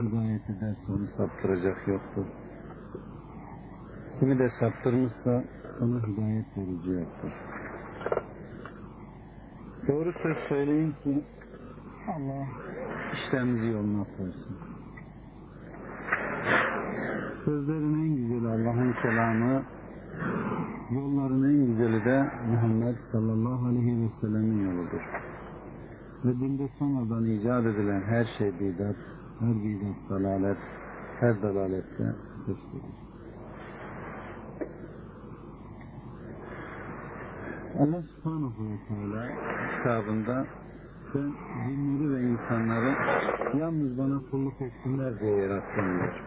hidayet ederse onu saptıracak yoktur. Kimi de saptırmışsa ona hidayet verici yoktur. Doğru söz söyleyin ki Allah işlerimizi yoluna koysun. Sözlerin en güzeli Allah'ın kelamı, yolların en güzeli de Muhammed sallallahu aleyhi ve sellemin yoludur. Ve dinde sonradan icat edilen her şey bidat, her bidat dalalet, her dalalette suçludur. Allah subhanahu ve teala kitabında ben cinleri ve insanları yalnız bana kulluk etsinler diye yarattım diyor.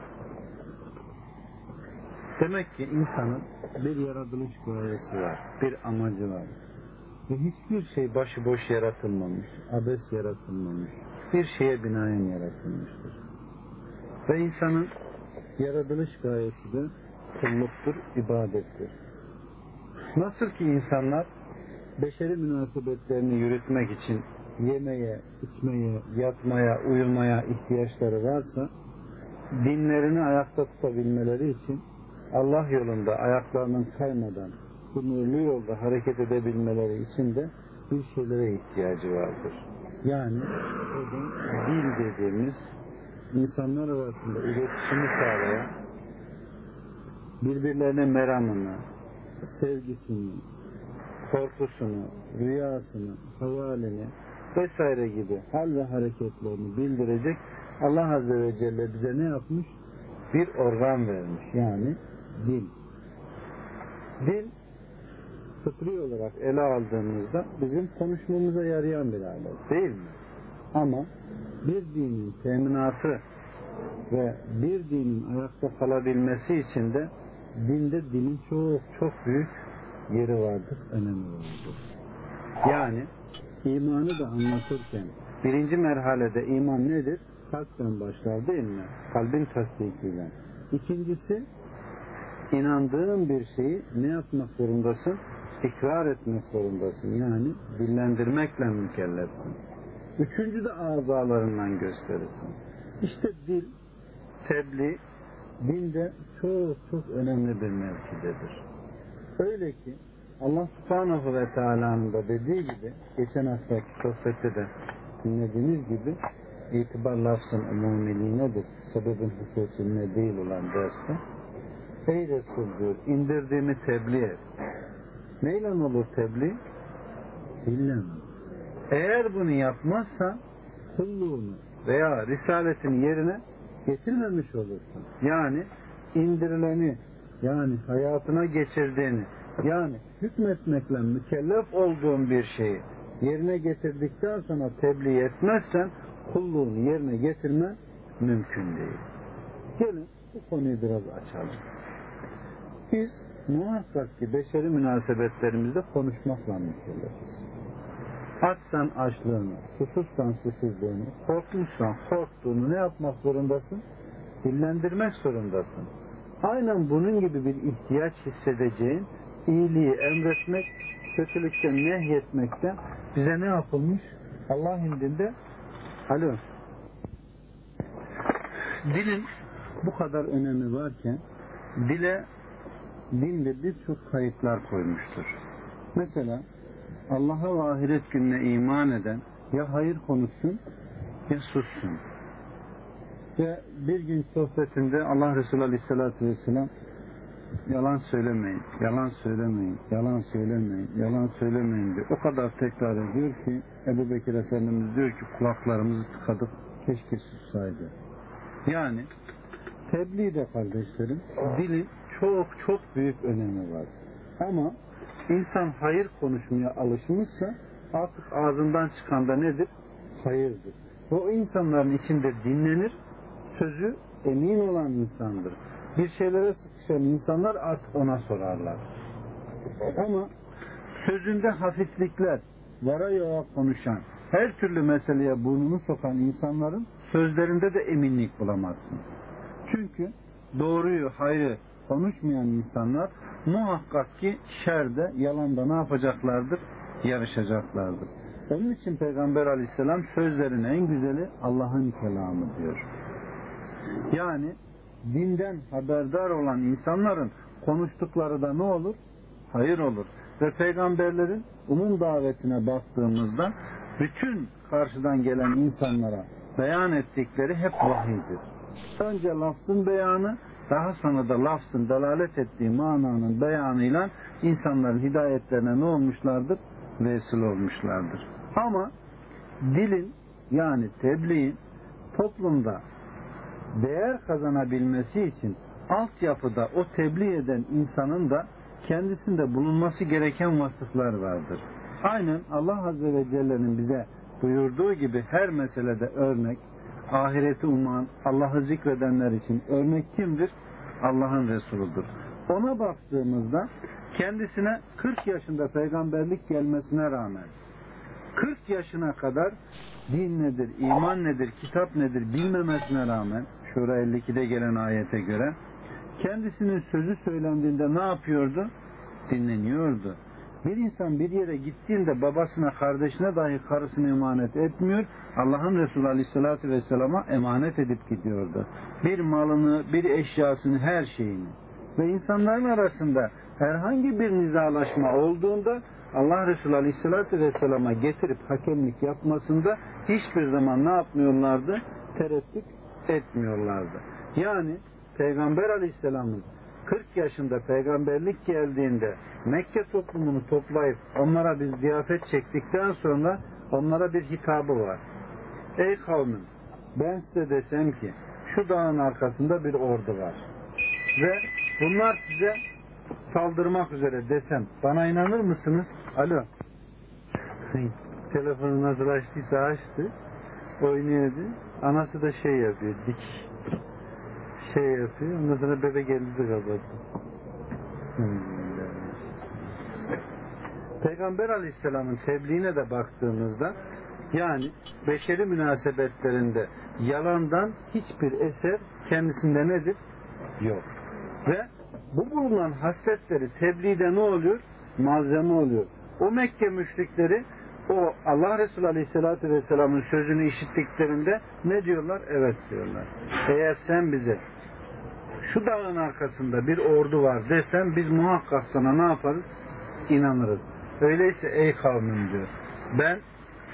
Demek ki insanın bir yaratılış gayesi var, bir amacı var. Ve hiçbir şey başıboş yaratılmamış, abes yaratılmamış, bir şeye binaen yaratılmıştır. Ve insanın yaratılış gayesi de kulluktur, ibadettir. Nasıl ki insanlar beşeri münasebetlerini yürütmek için yemeye, içmeye, yatmaya, uyumaya ihtiyaçları varsa dinlerini ayakta tutabilmeleri için Allah yolunda ayaklarının kaymadan bu nurlu yolda hareket edebilmeleri için de bir şeylere ihtiyacı vardır. Yani dil dediğimiz insanlar arasında iletişimi sağlayan birbirlerine meramını, sevgisini, korkusunu, rüyasını, hayalini vesaire gibi hal ve hareketlerini bildirecek Allah Azze ve Celle bize ne yapmış? Bir organ vermiş. Yani dil. Dil fıtri olarak ele aldığımızda bizim konuşmamıza yarayan bir alet değil mi? Ama bir dinin teminatı ve bir dinin ayakta kalabilmesi için de dinde dilin çok çok büyük yeri vardır, önemi vardır. Yani imanı da anlatırken birinci merhalede iman nedir? Kalpten başlar değil mi? Kalbin tasdikiyle. İkincisi inandığın bir şeyi ne yapmak zorundasın? İkrar etmek zorundasın. Yani dillendirmekle mükellefsin. Üçüncü de azalarından gösterirsin. İşte dil, tebliğ, dinde çok çok önemli bir mevkidedir. Öyle ki Allah subhanahu ve teala'nın da dediği gibi geçen haftaki sohbette de dinlediğiniz gibi itibar lafzın umumiliğinedir. Sebebin hususine değil olan derste. Ey Resul diyor indirdiğimi tebliğ et. Neyle olur tebliğ? Dille Eğer bunu yapmazsan kulluğunu veya risaletini yerine getirmemiş olursun. Yani indirileni yani hayatına geçirdiğini yani hükmetmekle mükellef olduğun bir şeyi yerine getirdikten sonra tebliğ etmezsen kulluğunu yerine getirme mümkün değil. Gelin bu konuyu biraz açalım. Biz muhakkak ki beşeri münasebetlerimizde konuşmakla mükellefiz. Açsan açlığını, susuzsan susuzluğunu, korkmuşsan korktuğunu ne yapmak zorundasın? Dillendirmek zorundasın. Aynen bunun gibi bir ihtiyaç hissedeceğin iyiliği emretmek, kötülükten nehyetmekten bize ne yapılmış? Allah indinde alo dilin bu kadar önemi varken dile dinde birçok kayıtlar koymuştur. Mesela Allah'a ve ahiret gününe iman eden ya hayır konuşsun ya sussun. Ve bir gün sohbetinde Allah Resulü Aleyhisselatü Vesselam yalan söylemeyin, yalan söylemeyin, yalan söylemeyin, yalan söylemeyin diyor. O kadar tekrar ediyor ki Ebu Bekir Efendimiz diyor ki kulaklarımızı tıkadık keşke sussaydı. Yani tebliğ de kardeşlerim dilin çok çok büyük önemi var. Ama insan hayır konuşmaya alışmışsa artık ağzından çıkan da nedir? Hayırdır. O insanların içinde dinlenir, sözü emin olan insandır. Bir şeylere sıkışan insanlar artık ona sorarlar. Ama sözünde hafiflikler, vara yoğa konuşan, her türlü meseleye burnunu sokan insanların sözlerinde de eminlik bulamazsın. Çünkü doğruyu, hayrı konuşmayan insanlar muhakkak ki şerde, yalanda ne yapacaklardır? Yarışacaklardır. Onun için Peygamber aleyhisselam sözlerin en güzeli Allah'ın kelamı diyor. Yani dinden haberdar olan insanların konuştukları da ne olur? Hayır olur. Ve peygamberlerin umum davetine baktığımızda bütün karşıdan gelen insanlara beyan ettikleri hep vahiydir. Önce lafzın beyanı, daha sonra da lafzın delalet ettiği mananın beyanıyla insanların hidayetlerine ne olmuşlardır? Vesile olmuşlardır. Ama dilin yani tebliğin toplumda değer kazanabilmesi için altyapıda o tebliğ eden insanın da kendisinde bulunması gereken vasıflar vardır. Aynen Allah Azze ve Celle'nin bize buyurduğu gibi her meselede örnek, ahireti uman, Allah'ı zikredenler için örnek kimdir? Allah'ın Resuludur. Ona baktığımızda kendisine 40 yaşında peygamberlik gelmesine rağmen 40 yaşına kadar din nedir, iman nedir, kitap nedir bilmemesine rağmen Şura 52'de gelen ayete göre kendisinin sözü söylendiğinde ne yapıyordu? Dinleniyordu. Bir insan bir yere gittiğinde babasına, kardeşine dahi karısını emanet etmiyor. Allah'ın Resulü Aleyhisselatü Vesselam'a emanet edip gidiyordu. Bir malını, bir eşyasını, her şeyini. Ve insanların arasında herhangi bir nizalaşma olduğunda Allah Resulü Aleyhisselatü Vesselam'a getirip hakemlik yapmasında hiçbir zaman ne yapmıyorlardı? Tereddüt etmiyorlardı. Yani Peygamber Aleyhisselam'ın 40 yaşında peygamberlik geldiğinde Mekke toplumunu toplayıp onlara bir ziyafet çektikten sonra onlara bir hitabı var. Ey kavmim ben size desem ki şu dağın arkasında bir ordu var ve bunlar size saldırmak üzere desem bana inanır mısınız? Alo. Telefonu nasıl açtıysa açtı. Oynuyordu. Anası da şey yapıyor. Dik şey yapıyor. Ondan sonra bebek elinizi kapattı. Hmm. Peygamber Aleyhisselam'ın tebliğine de baktığımızda yani beşeri münasebetlerinde yalandan hiçbir eser kendisinde nedir? Yok. Ve bu bulunan hasletleri tebliğde ne oluyor? Malzeme oluyor. O Mekke müşrikleri o Allah Resulü Aleyhisselatü Vesselam'ın sözünü işittiklerinde ne diyorlar? Evet diyorlar. Eğer sen bize şu dağın arkasında bir ordu var desen biz muhakkak sana ne yaparız? İnanırız. Öyleyse ey kavmim diyor. Ben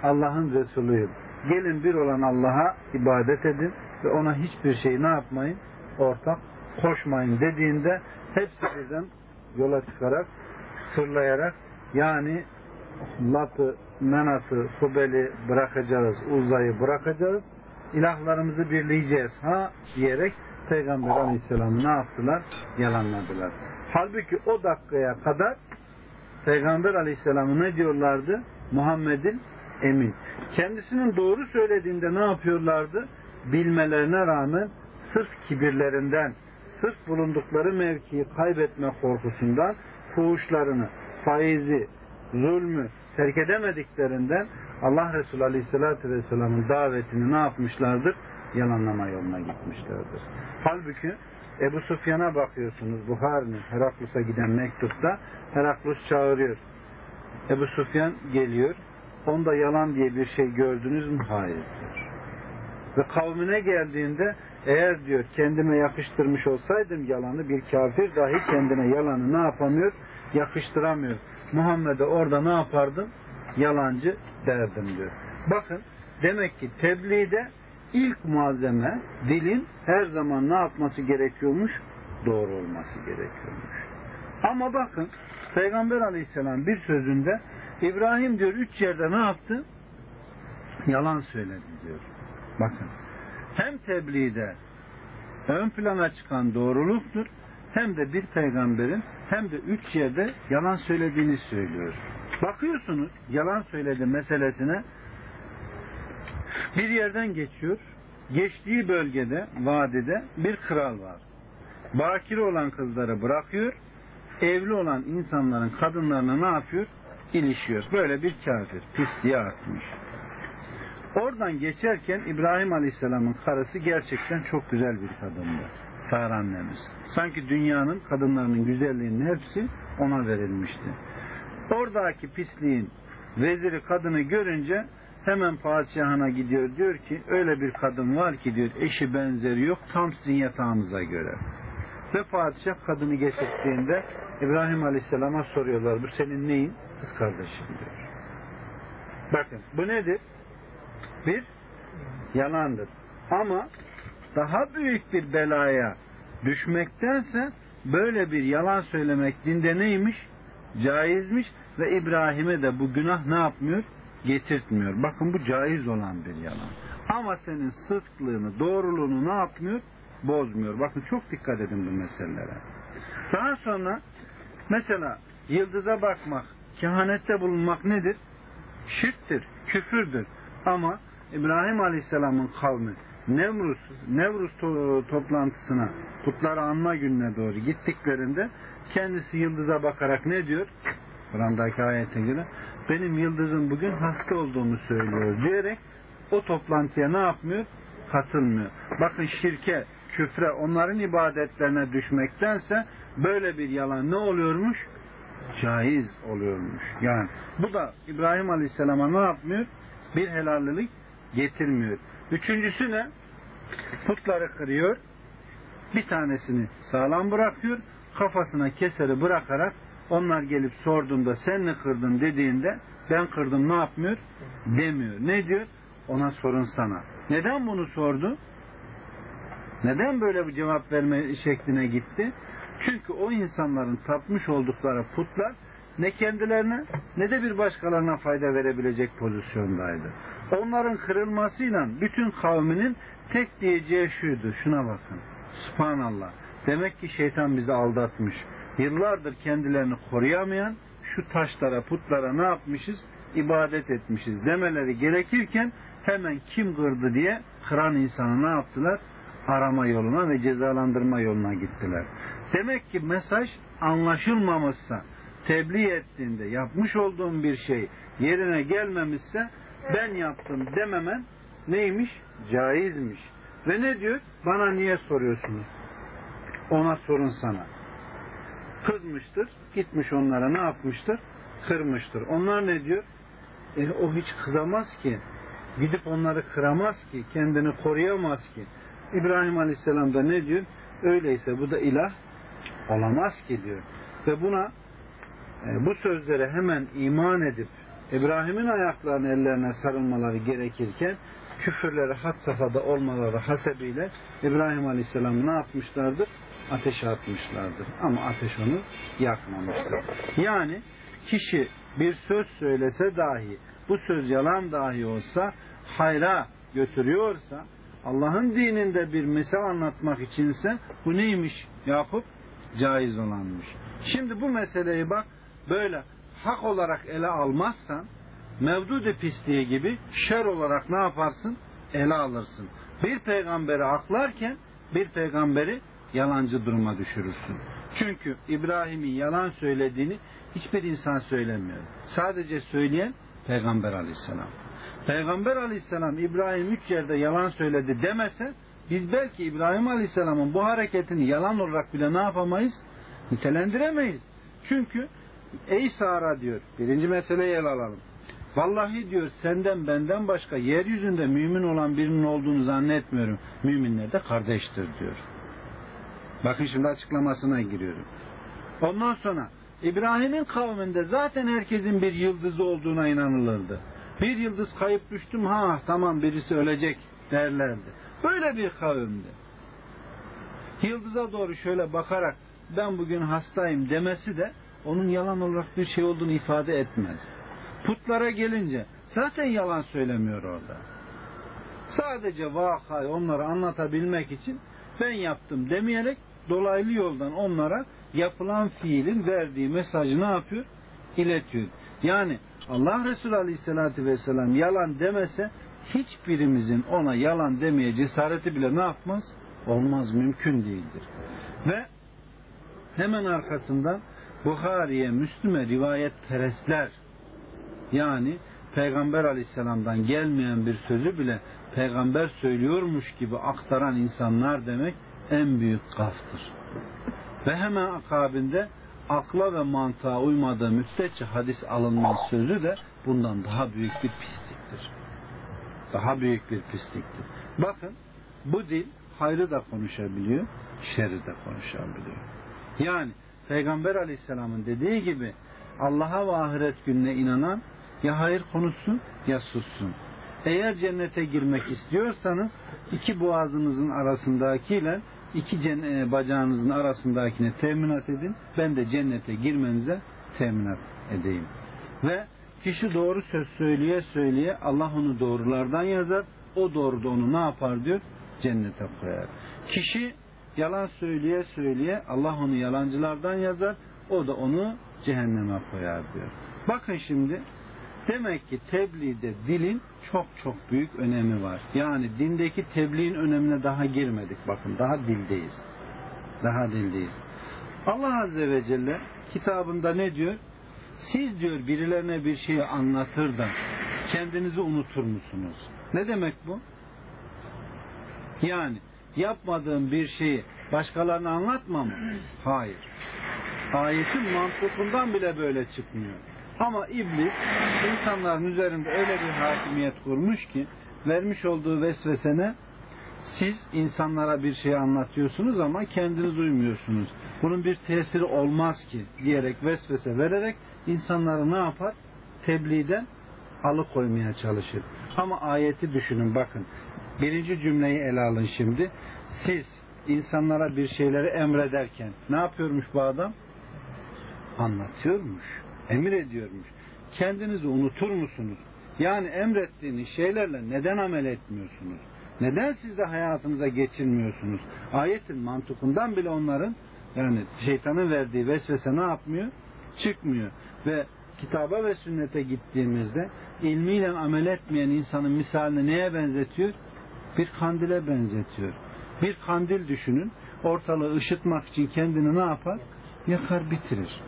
Allah'ın Resulüyüm. Gelin bir olan Allah'a ibadet edin ve ona hiçbir şey ne yapmayın? Ortak koşmayın dediğinde hepsi birden yola çıkarak fırlayarak yani Lat'ı, Menat'ı, Hubel'i bırakacağız, Uzay'ı bırakacağız, ilahlarımızı birleyeceğiz ha diyerek Peygamber Aleyhisselam'ı ne yaptılar? Yalanladılar. Halbuki o dakikaya kadar Peygamber Aleyhisselam'ı ne diyorlardı? Muhammed'in emin. Kendisinin doğru söylediğinde ne yapıyorlardı? Bilmelerine rağmen sırf kibirlerinden, sırf bulundukları mevkiyi kaybetme korkusundan fuhuşlarını, faizi, zulmü terk edemediklerinden Allah Resulü Aleyhisselatü Vesselam'ın davetini ne yapmışlardır? Yalanlama yoluna gitmişlerdir. Halbuki Ebu Sufyan'a bakıyorsunuz Buhari'nin Heraklus'a giden mektupta Heraklus çağırıyor. Ebu Sufyan geliyor. Onda yalan diye bir şey gördünüz mü? Hayır diyor. Ve kavmine geldiğinde eğer diyor kendime yakıştırmış olsaydım yalanı bir kafir dahi kendine yalanı ne yapamıyor? Yakıştıramıyor. Muhammed'e orada ne yapardım? Yalancı derdim diyor. Bakın demek ki tebliğde ilk malzeme dilin her zaman ne yapması gerekiyormuş? Doğru olması gerekiyormuş. Ama bakın Peygamber aleyhisselam bir sözünde İbrahim diyor üç yerde ne yaptı? Yalan söyledi diyor. Bakın hem tebliğde ön plana çıkan doğruluktur hem de bir peygamberin hem de üç yerde yalan söylediğini söylüyor. Bakıyorsunuz yalan söyledi meselesine bir yerden geçiyor. Geçtiği bölgede, vadide bir kral var. Bakir olan kızları bırakıyor. Evli olan insanların kadınlarına ne yapıyor? İlişiyor. Böyle bir kafir. Pisliğe atmış. Oradan geçerken İbrahim Aleyhisselam'ın karısı gerçekten çok güzel bir kadındı. Sara annemiz. Sanki dünyanın kadınlarının güzelliğinin hepsi ona verilmişti. Oradaki pisliğin veziri kadını görünce hemen padişahına gidiyor diyor ki öyle bir kadın var ki diyor eşi benzeri yok tam sizin yatağınıza göre. Ve padişah kadını getirdiğinde İbrahim Aleyhisselam'a soruyorlar bu senin neyin? Kız kardeşin diyor. Bakın bu nedir? Bir yalandır. Ama daha büyük bir belaya düşmektense böyle bir yalan söylemek dinde neymiş? Caizmiş ve İbrahim'e de bu günah ne yapmıyor? Getirtmiyor. Bakın bu caiz olan bir yalan. Ama senin sıdklığını, doğruluğunu ne yapmıyor? Bozmuyor. Bakın çok dikkat edin bu meselelere. Daha sonra mesela yıldıza bakmak, kehanette bulunmak nedir? Şirktir, küfürdür. Ama İbrahim Aleyhisselam'ın kavmi Nevruz, Nevruz to toplantısına, putları anma gününe doğru gittiklerinde kendisi yıldıza bakarak ne diyor? Kur'an'daki ayete göre benim yıldızım bugün hasta olduğumu söylüyor diyerek o toplantıya ne yapmıyor? Katılmıyor. Bakın şirke, küfre, onların ibadetlerine düşmektense böyle bir yalan ne oluyormuş? Caiz oluyormuş. Yani bu da İbrahim Aleyhisselam'a ne yapmıyor? Bir helallik getirmiyor. Üçüncüsü ne? Putları kırıyor. Bir tanesini sağlam bırakıyor. Kafasına keseri bırakarak onlar gelip sorduğunda sen ne kırdın dediğinde ben kırdım ne yapmıyor? Demiyor. Ne diyor? Ona sorun sana. Neden bunu sordu? Neden böyle bir cevap verme şekline gitti? Çünkü o insanların tapmış oldukları putlar ne kendilerine ne de bir başkalarına fayda verebilecek pozisyondaydı. Onların kırılmasıyla bütün kavminin tek diyeceği şuydu. Şuna bakın. Subhanallah. Demek ki şeytan bizi aldatmış. Yıllardır kendilerini koruyamayan şu taşlara, putlara ne yapmışız? İbadet etmişiz demeleri gerekirken hemen kim kırdı diye kıran insanı ne yaptılar? Arama yoluna ve cezalandırma yoluna gittiler. Demek ki mesaj anlaşılmamışsa, tebliğ ettiğinde yapmış olduğum bir şey yerine gelmemişse ben yaptım dememen neymiş? Caizmiş. Ve ne diyor? Bana niye soruyorsunuz? Ona sorun sana. Kızmıştır, gitmiş onlara ne yapmıştır? Kırmıştır. Onlar ne diyor? E, o hiç kızamaz ki. Gidip onları kıramaz ki. Kendini koruyamaz ki. İbrahim Aleyhisselam da ne diyor? Öyleyse bu da ilah olamaz ki diyor. Ve buna e, bu sözlere hemen iman edip İbrahim'in ayaklarını ellerine sarılmaları gerekirken küfürleri had safhada olmaları hasebiyle İbrahim Aleyhisselam ne yapmışlardır? Ateşe atmışlardır. Ama ateş onu yakmamıştır. Yani kişi bir söz söylese dahi bu söz yalan dahi olsa hayra götürüyorsa Allah'ın dininde bir mesele anlatmak içinse bu neymiş Yakup? Caiz olanmış. Şimdi bu meseleyi bak böyle hak olarak ele almazsan mevdudu pisliği gibi şer olarak ne yaparsın? Ele alırsın. Bir peygamberi aklarken bir peygamberi yalancı duruma düşürürsün. Çünkü İbrahim'in yalan söylediğini hiçbir insan söylemiyor. Sadece söyleyen Peygamber aleyhisselam. Peygamber aleyhisselam İbrahim üç yerde yalan söyledi demese biz belki İbrahim aleyhisselamın bu hareketini yalan olarak bile ne yapamayız? Nitelendiremeyiz. Çünkü ey Sara diyor birinci meseleyi ele alalım. Vallahi diyor senden benden başka yeryüzünde mümin olan birinin olduğunu zannetmiyorum. Müminler de kardeştir diyor. Bakın şimdi açıklamasına giriyorum. Ondan sonra İbrahim'in kavminde zaten herkesin bir yıldızı olduğuna inanılırdı. Bir yıldız kayıp düştüm ha tamam birisi ölecek derlerdi. Böyle bir kavimdi. Yıldıza doğru şöyle bakarak ben bugün hastayım demesi de onun yalan olarak bir şey olduğunu ifade etmez. Putlara gelince zaten yalan söylemiyor orada. Sadece vakayı onlara anlatabilmek için ben yaptım demeyerek dolaylı yoldan onlara yapılan fiilin verdiği mesajı ne yapıyor? İletiyor. Yani Allah Resulü Aleyhisselatü Vesselam yalan demese hiçbirimizin ona yalan demeye cesareti bile ne yapmaz? Olmaz, mümkün değildir. Ve hemen arkasından Buhari'ye, Müslüme rivayet perestler yani Peygamber Aleyhisselam'dan gelmeyen bir sözü bile peygamber söylüyormuş gibi aktaran insanlar demek en büyük gaftır. Ve hemen akabinde akla ve mantığa uymadığı müddetçe hadis alınmaz sözü de bundan daha büyük bir pisliktir. Daha büyük bir pisliktir. Bakın bu dil hayrı da konuşabiliyor, şerri de konuşabiliyor. Yani Peygamber Aleyhisselam'ın dediği gibi Allah'a ve ahiret gününe inanan ya hayır konuşsun ya sussun. Eğer cennete girmek istiyorsanız iki boğazınızın arasındakiyle iki e, bacağınızın arasındakine teminat edin. Ben de cennete girmenize teminat edeyim. Ve kişi doğru söz söyleye söyleye Allah onu doğrulardan yazar. O doğruda onu ne yapar diyor? Cennete koyar. Kişi yalan söyleye söyleye Allah onu yalancılardan yazar. O da onu cehenneme koyar diyor. Bakın şimdi demek ki tebliğde dilin çok çok büyük önemi var. Yani dindeki tebliğin önemine daha girmedik. Bakın daha dildeyiz. Daha dildeyiz. Allah Azze ve Celle kitabında ne diyor? Siz diyor birilerine bir şeyi anlatır da kendinizi unutur musunuz? Ne demek bu? Yani yapmadığım bir şeyi başkalarına anlatma mı? Hayır. Ayetin mantıkından bile böyle çıkmıyor. Ama iblis insanların üzerinde öyle bir hakimiyet kurmuş ki vermiş olduğu vesvesene siz insanlara bir şey anlatıyorsunuz ama kendiniz uymuyorsunuz. Bunun bir tesiri olmaz ki diyerek vesvese vererek insanları ne yapar? Tebliğden alıkoymaya çalışır. Ama ayeti düşünün bakın. Birinci cümleyi ele alın şimdi. Siz insanlara bir şeyleri emrederken ne yapıyormuş bu adam? Anlatıyormuş. Emir ediyormuş. Kendinizi unutur musunuz? Yani emrettiğiniz şeylerle neden amel etmiyorsunuz? Neden siz de hayatınıza geçirmiyorsunuz? Ayetin mantıkından bile onların yani şeytanın verdiği vesvese ne yapmıyor? Çıkmıyor. Ve kitaba ve sünnete gittiğimizde ilmiyle amel etmeyen insanın misalini neye benzetiyor? Bir kandile benzetiyor. Bir kandil düşünün. Ortalığı ışıtmak için kendini ne yapar? Yakar bitirir.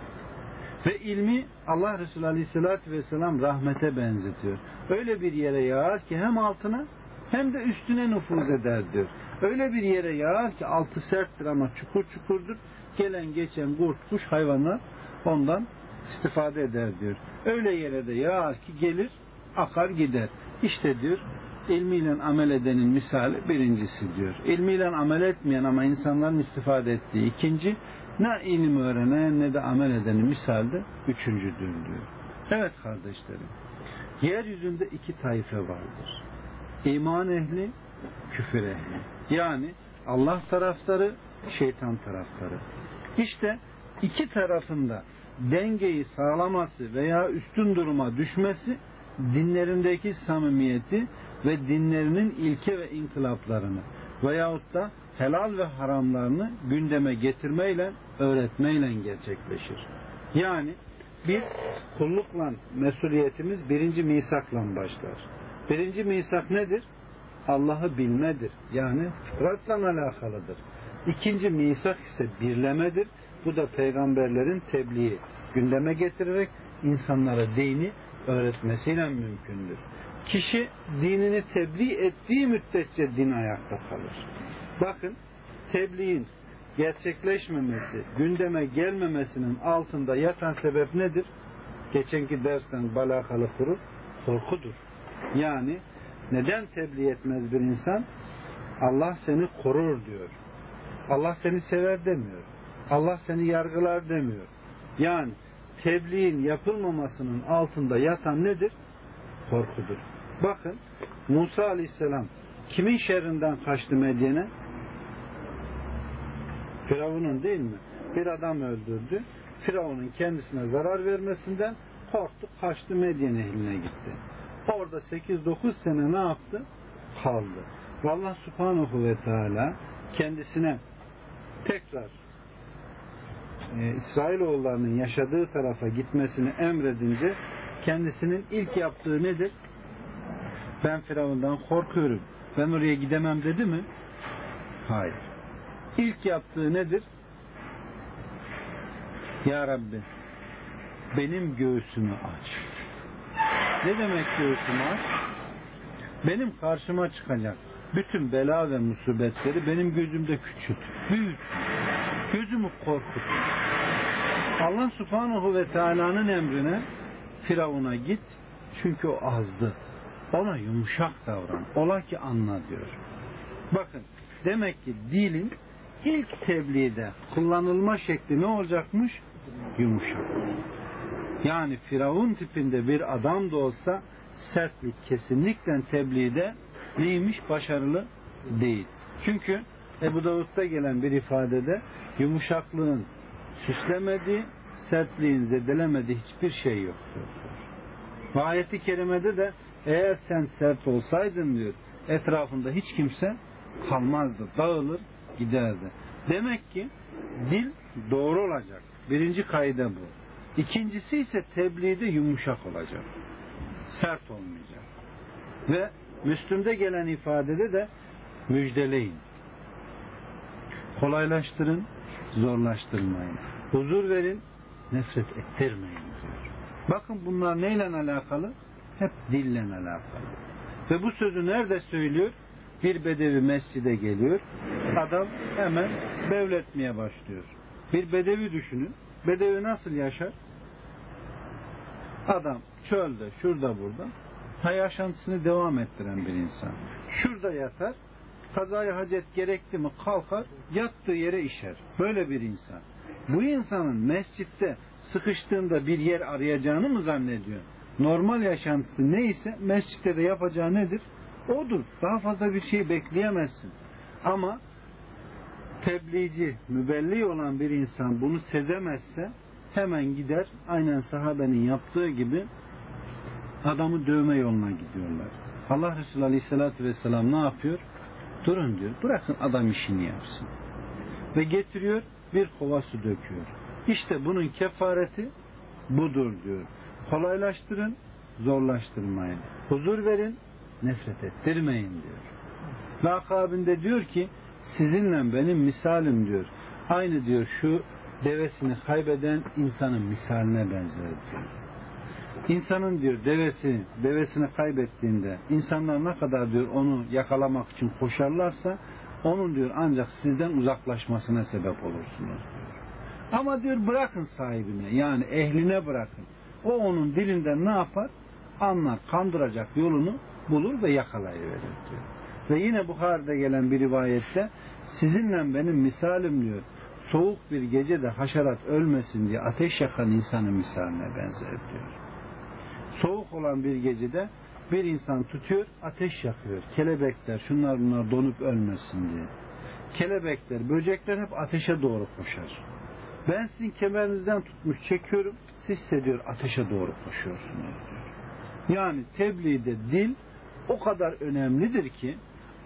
Ve ilmi Allah Resulü Aleyhisselatü Vesselam rahmete benzetiyor. Öyle bir yere yağar ki hem altına hem de üstüne nüfuz eder diyor. Öyle bir yere yağar ki altı serttir ama çukur çukurdur. Gelen geçen kurt kuş hayvanlar ondan istifade eder diyor. Öyle yere de yağar ki gelir akar gider. İşte diyor ilmiyle amel edenin misali birincisi diyor. İlmiyle amel etmeyen ama insanların istifade ettiği ikinci ne ilim öğrenen ne de amel edenin misalde üçüncüdür diyor. Evet kardeşlerim. Yeryüzünde iki taife vardır. İman ehli, küfür ehli. Yani Allah taraftarı, şeytan taraftarı. İşte iki tarafında dengeyi sağlaması veya üstün duruma düşmesi dinlerindeki samimiyeti ve dinlerinin ilke ve inkılaplarını veyahut da helal ve haramlarını gündeme getirmeyle, öğretmeyle gerçekleşir. Yani biz kullukla mesuliyetimiz birinci misakla başlar. Birinci misak nedir? Allah'ı bilmedir. Yani fıtratla alakalıdır. İkinci misak ise birlemedir. Bu da peygamberlerin tebliği gündeme getirerek insanlara dini öğretmesiyle mümkündür. Kişi dinini tebliğ ettiği müddetçe din ayakta kalır. Bakın tebliğin gerçekleşmemesi, gündeme gelmemesinin altında yatan sebep nedir? Geçenki dersten balakalı kuru korkudur. Yani neden tebliğ etmez bir insan? Allah seni korur diyor. Allah seni sever demiyor. Allah seni yargılar demiyor. Yani tebliğin yapılmamasının altında yatan nedir? Korkudur. Bakın Musa Aleyhisselam kimin şerrinden kaçtı Medyen'e? Firavun'un değil mi? Bir adam öldürdü. Firavun'un kendisine zarar vermesinden korktu, kaçtı Medyen ehline gitti. Orada 8-9 sene ne yaptı? Kaldı. Vallahi Subhanahu ve Teala kendisine tekrar e, İsrailoğullarının yaşadığı tarafa gitmesini emredince kendisinin ilk yaptığı nedir? Ben Firavun'dan korkuyorum. Ben oraya gidemem dedi mi? Hayır. İlk yaptığı nedir? Ya Rabbi benim göğsümü aç. Ne demek göğsümü aç? Benim karşıma çıkacak bütün bela ve musibetleri benim gözümde küçült. Büyüt. Gözümü korkut. Allah subhanahu ve teala'nın emrine Firavun'a git. Çünkü o azdı. Ona yumuşak davran. Ola ki anla diyor. Bakın demek ki dilin ilk tebliğde kullanılma şekli ne olacakmış? Yumuşak. Yani Firavun tipinde bir adam da olsa sertlik kesinlikle tebliğde neymiş? Başarılı değil. Çünkü Ebu Davud'da gelen bir ifadede yumuşaklığın süslemediği, sertliğin zedelemediği hiçbir şey yoktur. Ve ayeti kerimede de eğer sen sert olsaydın diyor etrafında hiç kimse kalmazdı. Dağılır giderdi. Demek ki dil doğru olacak. Birinci kaide bu. İkincisi ise tebliğde yumuşak olacak. Sert olmayacak. Ve Müslüm'de gelen ifadede de müjdeleyin. Kolaylaştırın, zorlaştırmayın. Huzur verin, nefret ettirmeyin diyor. Bakın bunlar neyle alakalı? Hep dille alakalı. Ve bu sözü nerede söylüyor? Bir bedevi mescide geliyor. Adam hemen bevletmeye başlıyor. Bir bedevi düşünün. Bedevi nasıl yaşar? Adam çölde, şurada burada ha yaşantısını devam ettiren bir insan. Şurada yatar, kazaya hacet gerekti mi kalkar, yattığı yere işer. Böyle bir insan. Bu insanın mescitte sıkıştığında bir yer arayacağını mı zannediyor? Normal yaşantısı neyse mescitte de yapacağı nedir? Odur. Daha fazla bir şey bekleyemezsin. Ama tebliğci, mübelli olan bir insan bunu sezemezse hemen gider aynen sahabenin yaptığı gibi adamı dövme yoluna gidiyorlar. Allah Resulü Aleyhisselatü Vesselam ne yapıyor? Durun diyor. Bırakın adam işini yapsın. Ve getiriyor bir kova su döküyor. İşte bunun kefareti budur diyor. Kolaylaştırın, zorlaştırmayın. Huzur verin, nefret ettirmeyin diyor. Ve akabinde diyor ki sizinle benim misalim diyor. Aynı diyor şu devesini kaybeden insanın misaline benzer diyor. İnsanın diyor devesi, devesini kaybettiğinde insanlar ne kadar diyor onu yakalamak için koşarlarsa onun diyor ancak sizden uzaklaşmasına sebep olursunuz diyor. Ama diyor bırakın sahibine yani ehline bırakın. O onun dilinden ne yapar? Anlar, kandıracak yolunu bulur ve yakalayıverir diyor. Ve yine Bukhari'de gelen bir rivayette sizinle benim misalim diyor soğuk bir gecede haşerat ölmesin diye ateş yakan insanın misaline benzer diyor. Soğuk olan bir gecede bir insan tutuyor ateş yakıyor. Kelebekler şunlar bunlar donup ölmesin diye. Kelebekler, böcekler hep ateşe doğru koşar. Ben sizin kemerinizden tutmuş çekiyorum. Siz ise diyor ateşe doğru koşuyorsunuz diyor. Yani tebliğde dil o kadar önemlidir ki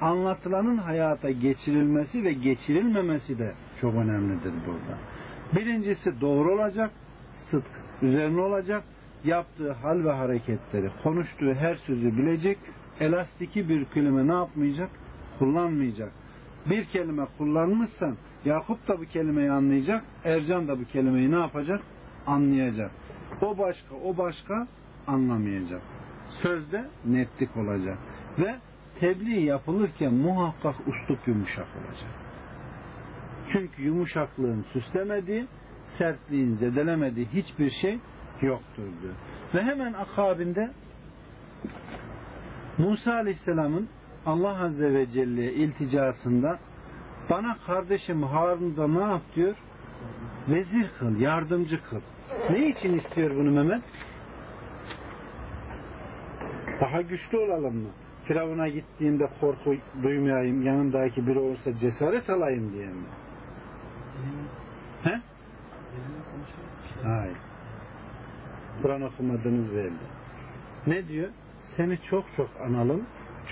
anlatılanın hayata geçirilmesi ve geçirilmemesi de çok önemlidir burada. Birincisi doğru olacak, sıdk üzerine olacak, yaptığı hal ve hareketleri, konuştuğu her sözü bilecek, elastiki bir kelime ne yapmayacak? Kullanmayacak. Bir kelime kullanmışsan Yakup da bu kelimeyi anlayacak, Ercan da bu kelimeyi ne yapacak? Anlayacak. O başka, o başka anlamayacak. Sözde netlik olacak. Ve tebliğ yapılırken muhakkak uslup yumuşak olacak. Çünkü yumuşaklığın süslemediği, sertliğin zedelemediği hiçbir şey yoktur diyor. Ve hemen akabinde Musa Aleyhisselam'ın Allah Azze ve Celle'ye ilticasında bana kardeşim Harun'da ne yap diyor? Vezir kıl, yardımcı kıl. Ne için istiyor bunu Mehmet? Daha güçlü olalım mı? Firavun'a gittiğinde korku duymayayım, yanındaki biri olursa cesaret alayım diye mi? He? Hayır. Kur'an okumadığınız belli. Ne diyor? Seni çok çok analım,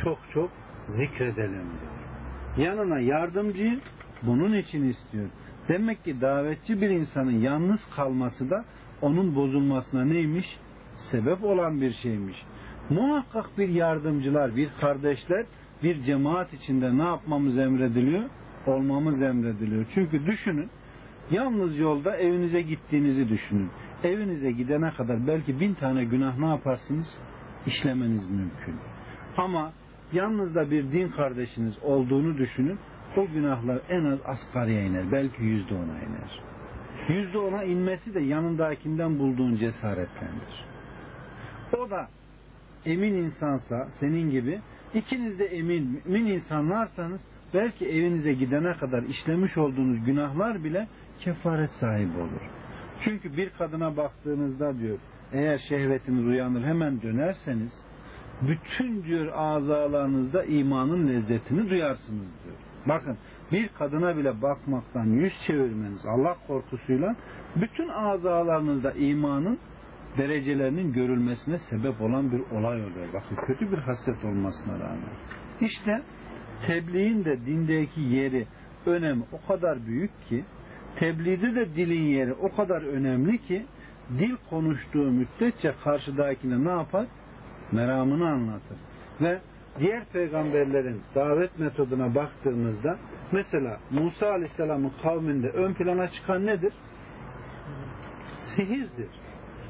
çok çok zikredelim diyor. Yanına yardımcıyı bunun için istiyor. Demek ki davetçi bir insanın yalnız kalması da onun bozulmasına neymiş? Sebep olan bir şeymiş. Muhakkak bir yardımcılar, bir kardeşler, bir cemaat içinde ne yapmamız emrediliyor? Olmamız emrediliyor. Çünkü düşünün, yalnız yolda evinize gittiğinizi düşünün. Evinize gidene kadar belki bin tane günah ne yaparsınız? İşlemeniz mümkün. Ama yalnız da bir din kardeşiniz olduğunu düşünün. O günahlar en az asgariye iner. Belki yüzde ona iner. Yüzde ona inmesi de yanındakinden bulduğun cesaretlendir. O da emin insansa senin gibi ikiniz de emin mümin insanlarsanız belki evinize gidene kadar işlemiş olduğunuz günahlar bile kefaret sahibi olur. Çünkü bir kadına baktığınızda diyor eğer şehvetiniz uyanır hemen dönerseniz bütün diyor azalarınızda imanın lezzetini duyarsınız diyor. Bakın bir kadına bile bakmaktan yüz çevirmeniz Allah korkusuyla bütün azalarınızda imanın derecelerinin görülmesine sebep olan bir olay oluyor. Bakın kötü bir hasret olmasına rağmen. İşte tebliğin de dindeki yeri önemi o kadar büyük ki tebliğde de dilin yeri o kadar önemli ki dil konuştuğu müddetçe karşıdakine ne yapar? Meramını anlatır. Ve diğer peygamberlerin davet metoduna baktığımızda mesela Musa Aleyhisselam'ın kavminde ön plana çıkan nedir? Sihirdir.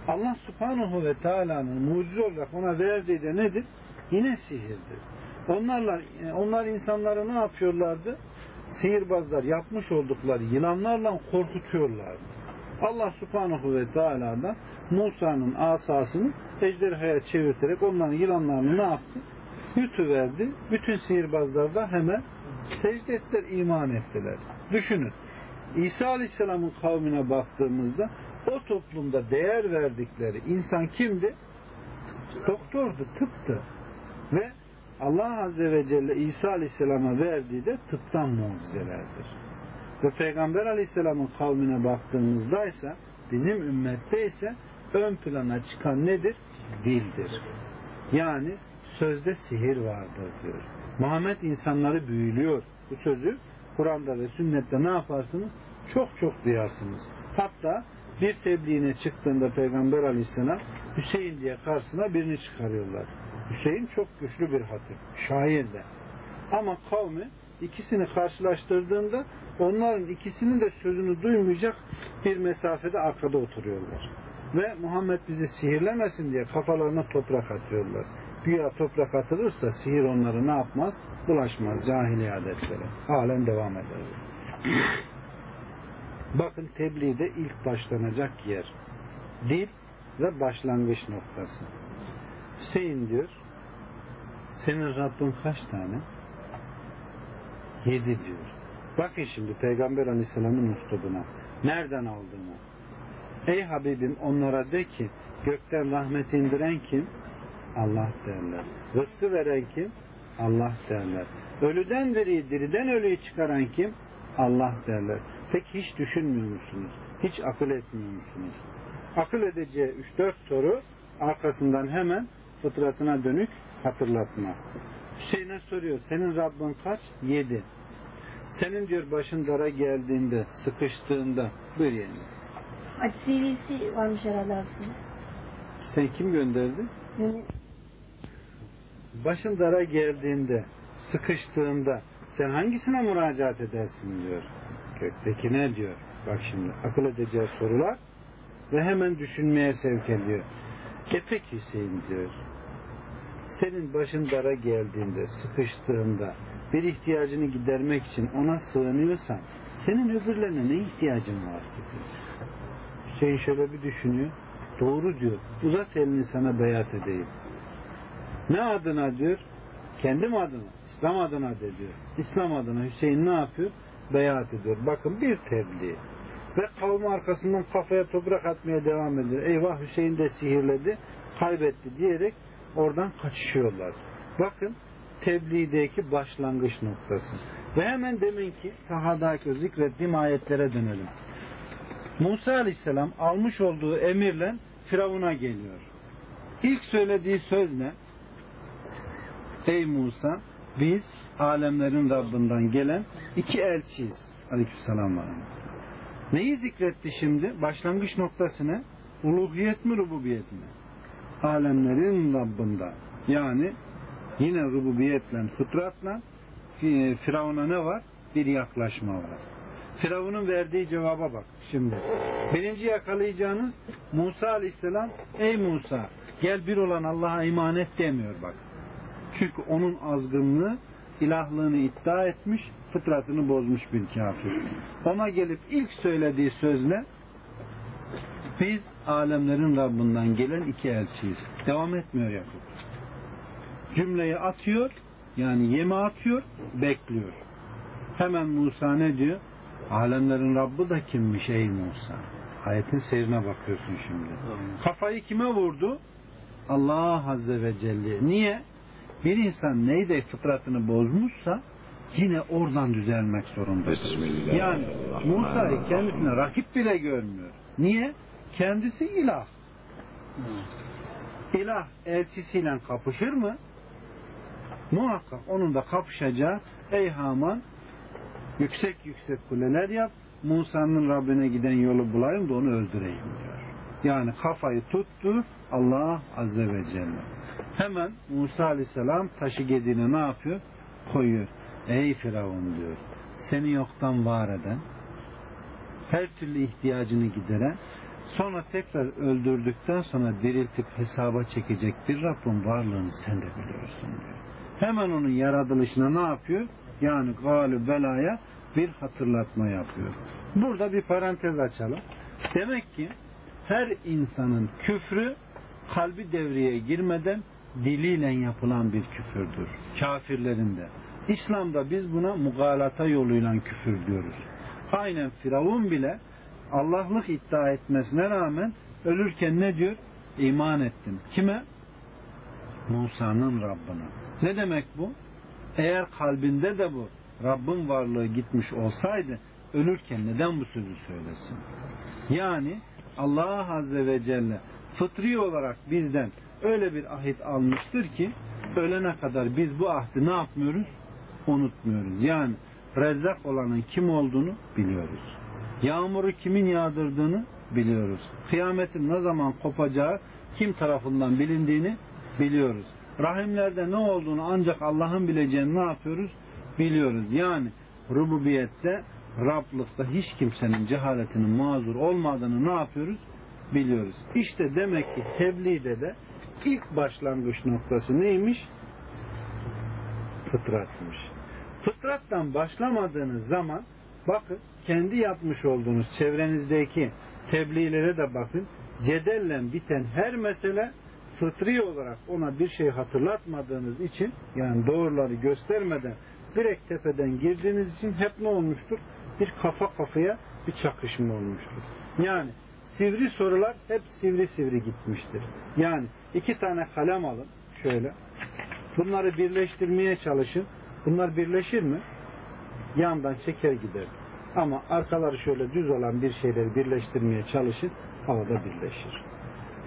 Allah Subhanahu ve Teala'nın mucize olarak ona verdiği de nedir? Yine sihirdir. Onlarla, onlar insanları ne yapıyorlardı? Sihirbazlar yapmış oldukları yılanlarla korkutuyorlardı. Allah Subhanahu ve Teala da Musa'nın asasını ejderhaya çevirterek onların yılanlarını ne yaptı? Yutuverdi. Bütün sihirbazlar da hemen secde ettiler, iman ettiler. Düşünün. İsa Aleyhisselam'ın kavmine baktığımızda o toplumda değer verdikleri insan kimdi? Doktordu, tıptı. Ve Allah Azze ve Celle İsa Aleyhisselam'a verdiği de tıptan mucizelerdir. Ve Peygamber Aleyhisselam'ın kavmine baktığımızda ise bizim ümmette ise ön plana çıkan nedir? Dildir. Yani sözde sihir vardır diyor. Muhammed insanları büyülüyor. Bu sözü Kur'an'da ve sünnette ne yaparsınız? Çok çok duyarsınız. Hatta bir tebliğine çıktığında Peygamber Aleyhisselam Hüseyin diye karşısına birini çıkarıyorlar. Hüseyin çok güçlü bir hatip. Şair de. Ama kavmi ikisini karşılaştırdığında onların ikisinin de sözünü duymayacak bir mesafede arkada oturuyorlar. Ve Muhammed bizi sihirlemesin diye kafalarına toprak atıyorlar. Güya toprak atılırsa sihir onları ne yapmaz? Bulaşmaz cahiliye adetleri. Halen devam eder. Bakın tebliğde ilk başlanacak yer. Dil ve başlangıç noktası. Hüseyin diyor senin Rabbin kaç tane? Yedi diyor. Bakın şimdi Peygamber Aleyhisselam'ın üslubuna. Nereden aldığını. Ey Habibim onlara de ki gökten rahmet indiren kim? Allah derler. Rızkı veren kim? Allah derler. Ölüden diriyi, diriden ölüyü çıkaran kim? Allah derler. Peki hiç düşünmüyor musunuz? Hiç akıl etmiyor musunuz? Akıl edeceği 3-4 soru arkasından hemen fıtratına dönük hatırlatma. Hüseyin'e soruyor. Senin Rabbin kaç? Yedi. Senin diyor başın dara geldiğinde, sıkıştığında buyur yani. Acı CV'si varmış herhalde aslında. Sen kim gönderdin? Yani Başın dara geldiğinde, sıkıştığında sen hangisine müracaat edersin diyor. Gökteki ne diyor? Bak şimdi akıl edeceği sorular ve hemen düşünmeye sevk ediyor. E peki Hüseyin diyor. Senin başın dara geldiğinde, sıkıştığında bir ihtiyacını gidermek için ona sığınıyorsan senin öbürlerine ne ihtiyacın var. Hüseyin şöyle bir düşünüyor. Doğru diyor. Uzat elini sana beyat edeyim. Ne adına diyor? Kendim adına, İslam adına de diyor. İslam adına Hüseyin ne yapıyor? Beyat ediyor. Bakın bir tebliğ. Ve kavmi arkasından kafaya toprak atmaya devam ediyor. Eyvah Hüseyin de sihirledi, kaybetti diyerek oradan kaçışıyorlar. Bakın tebliğdeki başlangıç noktası. Ve hemen deminki sahadaki o zikrettiğim ayetlere dönelim. Musa Aleyhisselam almış olduğu emirle Firavun'a geliyor. İlk söylediği söz ne? Ey Musa biz alemlerin Rabbinden gelen iki elçiyiz. Aleykümselam. rahmetullah. Neyi zikretti şimdi? Başlangıç noktası ne? Uluhiyet mi rububiyet mi? Alemlerin Rabbinden. Yani yine rububiyetle, fıtratla Fi- Firavun'a ne var? Bir yaklaşma var. Firavun'un verdiği cevaba bak şimdi. Birinci yakalayacağınız Musa Aleyhisselam ey Musa gel bir olan Allah'a iman et demiyor bak. Çünkü onun azgınlığı ilahlığını iddia etmiş, fıtratını bozmuş bir kafir. Ona gelip ilk söylediği söz ne? Biz alemlerin Rabbinden gelen iki elçiyiz. Devam etmiyor Yakup. cümleyi atıyor yani yeme atıyor bekliyor. Hemen Musa ne diyor? Alemlerin Rabbi da kimmiş ey Musa? Ayetin seyrine bakıyorsun şimdi. Kafayı kime vurdu? Allah Azze ve Celle. Niye? Bir insan neyde fıtratını bozmuşsa yine oradan düzelmek zorunda. Yani Musa'yı kendisine rakip bile görmüyor. Niye? Kendisi ilah. İlah elçisiyle kapışır mı? Muhakkak onun da kapışacağı ey Haman yüksek yüksek kuleler yap Musa'nın Rabbine giden yolu bulayım da onu öldüreyim diyor. Yani kafayı tuttu Allah Azze ve Celle. Hemen Musa Aleyhisselam taşı gediğine ne yapıyor? Koyuyor. Ey Firavun diyor. Seni yoktan var eden, her türlü ihtiyacını gideren, sonra tekrar öldürdükten sonra diriltip hesaba çekecek bir Rabbin varlığını sen de biliyorsun diyor. Hemen onun yaratılışına ne yapıyor? Yani galü belaya bir hatırlatma yapıyor. Burada bir parantez açalım. Demek ki her insanın küfrü kalbi devreye girmeden diliyle yapılan bir küfürdür. Kafirlerin de. İslam'da biz buna mugalata yoluyla küfür diyoruz. Aynen Firavun bile Allah'lık iddia etmesine rağmen ölürken ne diyor? İman ettim. Kime? Musa'nın Rabbine. Ne demek bu? Eğer kalbinde de bu Rabbin varlığı gitmiş olsaydı ölürken neden bu sözü söylesin? Yani Allah Azze ve Celle fıtri olarak bizden öyle bir ahit almıştır ki ölene kadar biz bu ahdi ne yapmıyoruz? Unutmuyoruz. Yani rezzak olanın kim olduğunu biliyoruz. Yağmuru kimin yağdırdığını biliyoruz. Kıyametin ne zaman kopacağı kim tarafından bilindiğini biliyoruz. Rahimlerde ne olduğunu ancak Allah'ın bileceğini ne yapıyoruz? Biliyoruz. Yani rububiyette, Rablıkta hiç kimsenin cehaletinin mazur olmadığını ne yapıyoruz? Biliyoruz. İşte demek ki tebliğde de ilk başlangıç noktası neymiş? Fıtratmış. Fıtrattan başlamadığınız zaman bakın kendi yapmış olduğunuz çevrenizdeki tebliğlere de bakın. Cedellen biten her mesele fıtri olarak ona bir şey hatırlatmadığınız için yani doğruları göstermeden direkt tepeden girdiğiniz için hep ne olmuştur? Bir kafa kafaya bir çakışma olmuştur. Yani sivri sorular hep sivri sivri gitmiştir. Yani iki tane kalem alın şöyle. Bunları birleştirmeye çalışın. Bunlar birleşir mi? Yandan çeker gider. Ama arkaları şöyle düz olan bir şeyleri birleştirmeye çalışın. Havada birleşir.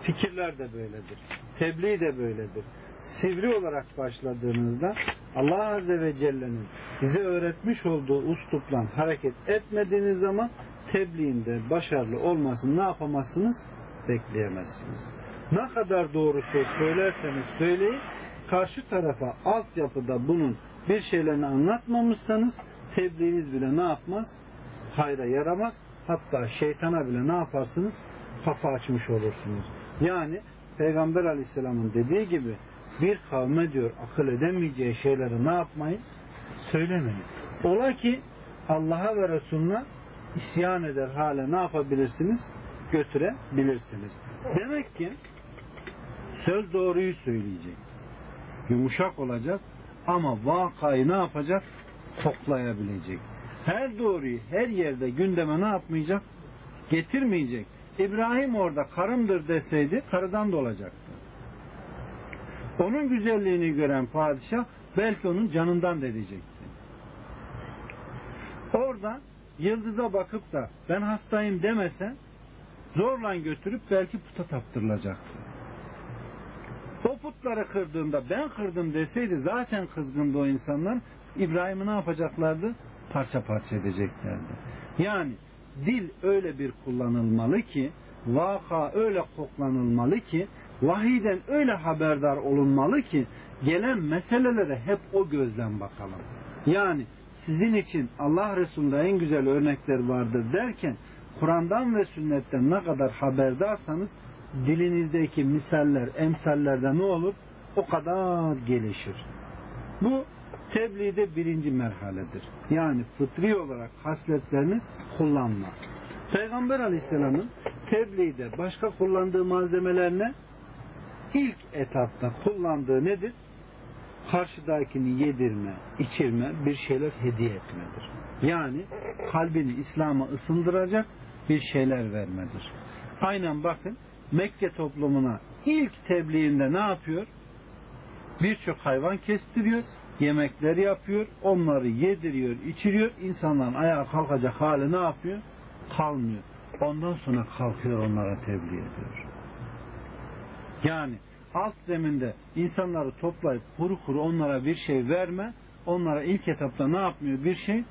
Fikirler de böyledir. Tebliğ de böyledir. Sivri olarak başladığınızda Allah Azze ve Celle'nin bize öğretmiş olduğu uslupla hareket etmediğiniz zaman tebliğinde başarılı olmasını ne yapamazsınız? Bekleyemezsiniz. Ne kadar doğru söz söylerseniz söyleyin karşı tarafa altyapıda bunun bir şeylerini anlatmamışsanız tebliğiniz bile ne yapmaz? Hayra yaramaz. Hatta şeytana bile ne yaparsınız? Kafa açmış olursunuz. Yani Peygamber Aleyhisselam'ın dediği gibi bir kavme diyor akıl edemeyeceği şeyleri ne yapmayın? Söylemeyin. Ola ki Allah'a ve Resulüne isyan eder hale ne yapabilirsiniz? Götürebilirsiniz. Demek ki söz doğruyu söyleyecek. Yumuşak olacak ama vakayı ne yapacak? Koklayabilecek. Her doğruyu her yerde gündeme ne yapmayacak? Getirmeyecek. İbrahim orada karımdır deseydi karıdan da olacaktı. Onun güzelliğini gören padişah belki onun canından da edecekti. Orada yıldıza bakıp da ben hastayım demese zorla götürüp belki puta taptırılacaktı. O putları kırdığında ben kırdım deseydi zaten kızgındı o insanlar. İbrahim'i ne yapacaklardı? Parça parça edeceklerdi. Yani dil öyle bir kullanılmalı ki vaka öyle koklanılmalı ki vahiden öyle haberdar olunmalı ki gelen meselelere hep o gözden bakalım. Yani sizin için Allah Resulü'nde en güzel örnekler vardır derken Kur'an'dan ve sünnetten ne kadar haberdarsanız dilinizdeki misaller, emsallerde ne olur? O kadar gelişir. Bu tebliğde birinci merhaledir. Yani fıtri olarak hasletlerini kullanma. Peygamber Aleyhisselam'ın tebliğde başka kullandığı malzemeler ne? İlk etapta kullandığı nedir? karşıdakini yedirme, içirme, bir şeyler hediye etmedir. Yani kalbini İslam'a ısındıracak bir şeyler vermedir. Aynen bakın Mekke toplumuna ilk tebliğinde ne yapıyor? Birçok hayvan kestiriyor, yemekler yapıyor, onları yediriyor, içiriyor. İnsanların ayağa kalkacak hali ne yapıyor? Kalmıyor. Ondan sonra kalkıyor onlara tebliğ ediyor. Yani alt zeminde insanları toplayıp kuru kuru onlara bir şey verme, onlara ilk etapta ne yapmıyor? Bir şey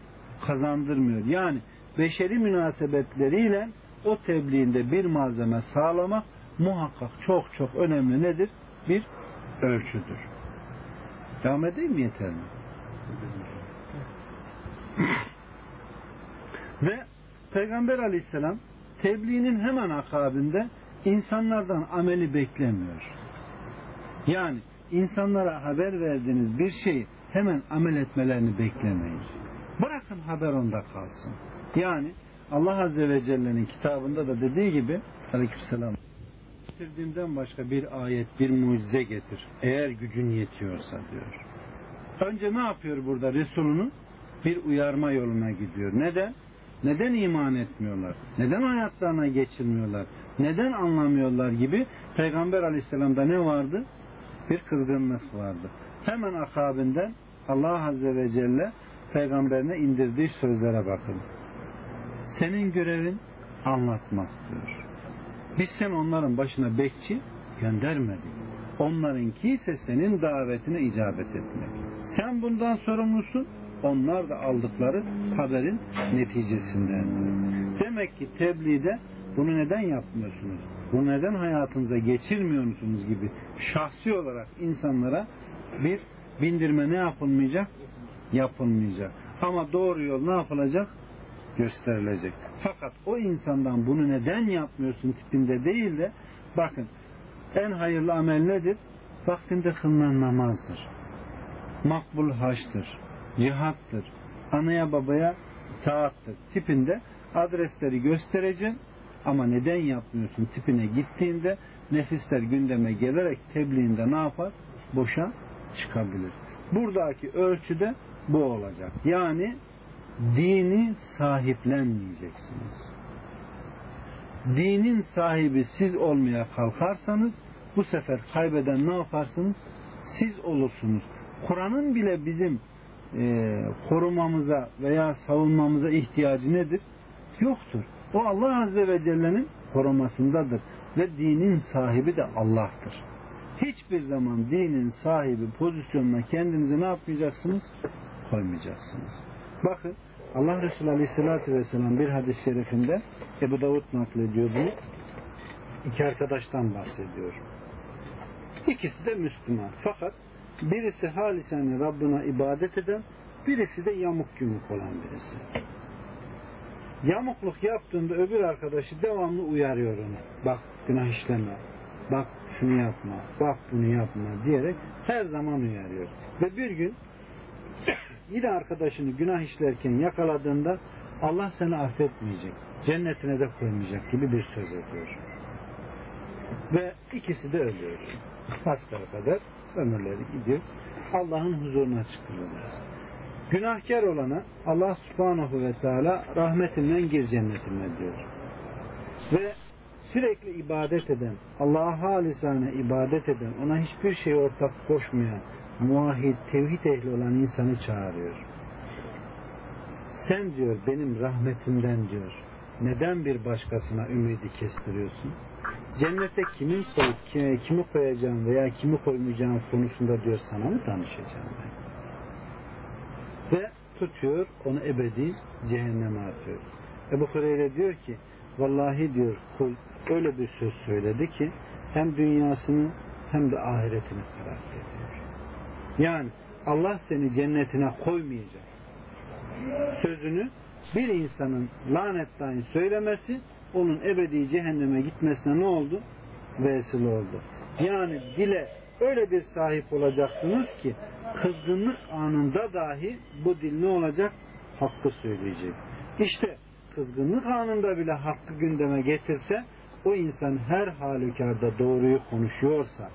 kazandırmıyor. Yani beşeri münasebetleriyle o tebliğinde bir malzeme sağlamak muhakkak çok çok önemli nedir? Bir ölçüdür. Devam edeyim mi yeter mi? Ve Peygamber aleyhisselam tebliğinin hemen akabinde insanlardan ameli beklemiyor. Yani insanlara haber verdiğiniz bir şeyi hemen amel etmelerini beklemeyin. Bırakın haber onda kalsın. Yani Allah Azze ve Celle'nin kitabında da dediği gibi Aleykümselam getirdiğimden başka bir ayet, bir mucize getir. Eğer gücün yetiyorsa diyor. Önce ne yapıyor burada Resulünün? Bir uyarma yoluna gidiyor. Neden? Neden iman etmiyorlar? Neden hayatlarına geçirmiyorlar? Neden anlamıyorlar gibi Peygamber aleyhisselamda ne vardı? Bir kızgınlık vardı. Hemen akabinden Allah Azze ve Celle peygamberine indirdiği sözlere bakın. Senin görevin anlatmak diyor. Biz sen onların başına bekçi göndermedik. Onlarınki ise senin davetine icabet etmek. Sen bundan sorumlusun. Onlar da aldıkları haberin neticesinden. Demek ki tebliğde bunu neden yapmıyorsunuz? Bunu neden hayatınıza geçirmiyor musunuz gibi şahsi olarak insanlara bir bindirme ne yapılmayacak? Yapılmayacak. Ama doğru yol ne yapılacak? Gösterilecek. Fakat o insandan bunu neden yapmıyorsun tipinde değil de bakın en hayırlı amel nedir? Vaktinde kılınan namazdır. Makbul haçtır. Cihattır. Anaya babaya taattır. Tipinde adresleri göstereceğim ama neden yapmıyorsun tipine gittiğinde nefisler gündeme gelerek tebliğinde ne yapar? Boşa çıkabilir. Buradaki ölçüde bu olacak. Yani dini sahiplenmeyeceksiniz. Dinin sahibi siz olmaya kalkarsanız bu sefer kaybeden ne yaparsınız? Siz olursunuz. Kur'an'ın bile bizim e, korumamıza veya savunmamıza ihtiyacı nedir? Yoktur. O Allah Azze ve Celle'nin korumasındadır. Ve dinin sahibi de Allah'tır. Hiçbir zaman dinin sahibi pozisyonuna kendinizi ne yapmayacaksınız? Koymayacaksınız. Bakın Allah Resulü Aleyhisselatü Vesselam bir hadis-i şerifinde Ebu Davud naklediyor bunu. İki arkadaştan bahsediyor. İkisi de Müslüman. Fakat birisi halisane Rabbına ibadet eden, birisi de yamuk yumuk olan birisi. Yamukluk yaptığında öbür arkadaşı devamlı uyarıyor onu. Bak günah işleme, bak şunu yapma, bak bunu yapma diyerek her zaman uyarıyor. Ve bir gün yine arkadaşını günah işlerken yakaladığında Allah seni affetmeyecek, cennetine de koymayacak gibi bir söz ediyor. Ve ikisi de ölüyor. Hasbara kadar ömürleri gidiyor. Allah'ın huzuruna çıkıyorlar. Günahkar olana Allah subhanahu ve teala rahmetinden gir cennetine diyor. Ve sürekli ibadet eden, Allah'a halisane ibadet eden, ona hiçbir şey ortak koşmayan, muahit, tevhid ehli olan insanı çağırıyor. Sen diyor benim rahmetimden diyor, neden bir başkasına ümidi kestiriyorsun? Cennete kimin koyup kimi, koyacağım veya kimi koymayacağım konusunda diyor sana mı danışacağım ben? Tutuyor onu ebedi cehenneme atıyor. Ebu Hureyre diyor ki vallahi diyor kul öyle bir söz söyledi ki hem dünyasını hem de ahiretini karar ediyor. Yani Allah seni cennetine koymayacak. Sözünü bir insanın lanetten söylemesi onun ebedi cehenneme gitmesine ne oldu? Vesile oldu. Yani dile öyle bir sahip olacaksınız ki kızgınlık anında dahi bu dil ne olacak? Hakkı söyleyecek. İşte kızgınlık anında bile hakkı gündeme getirse o insan her halükarda doğruyu konuşuyorsa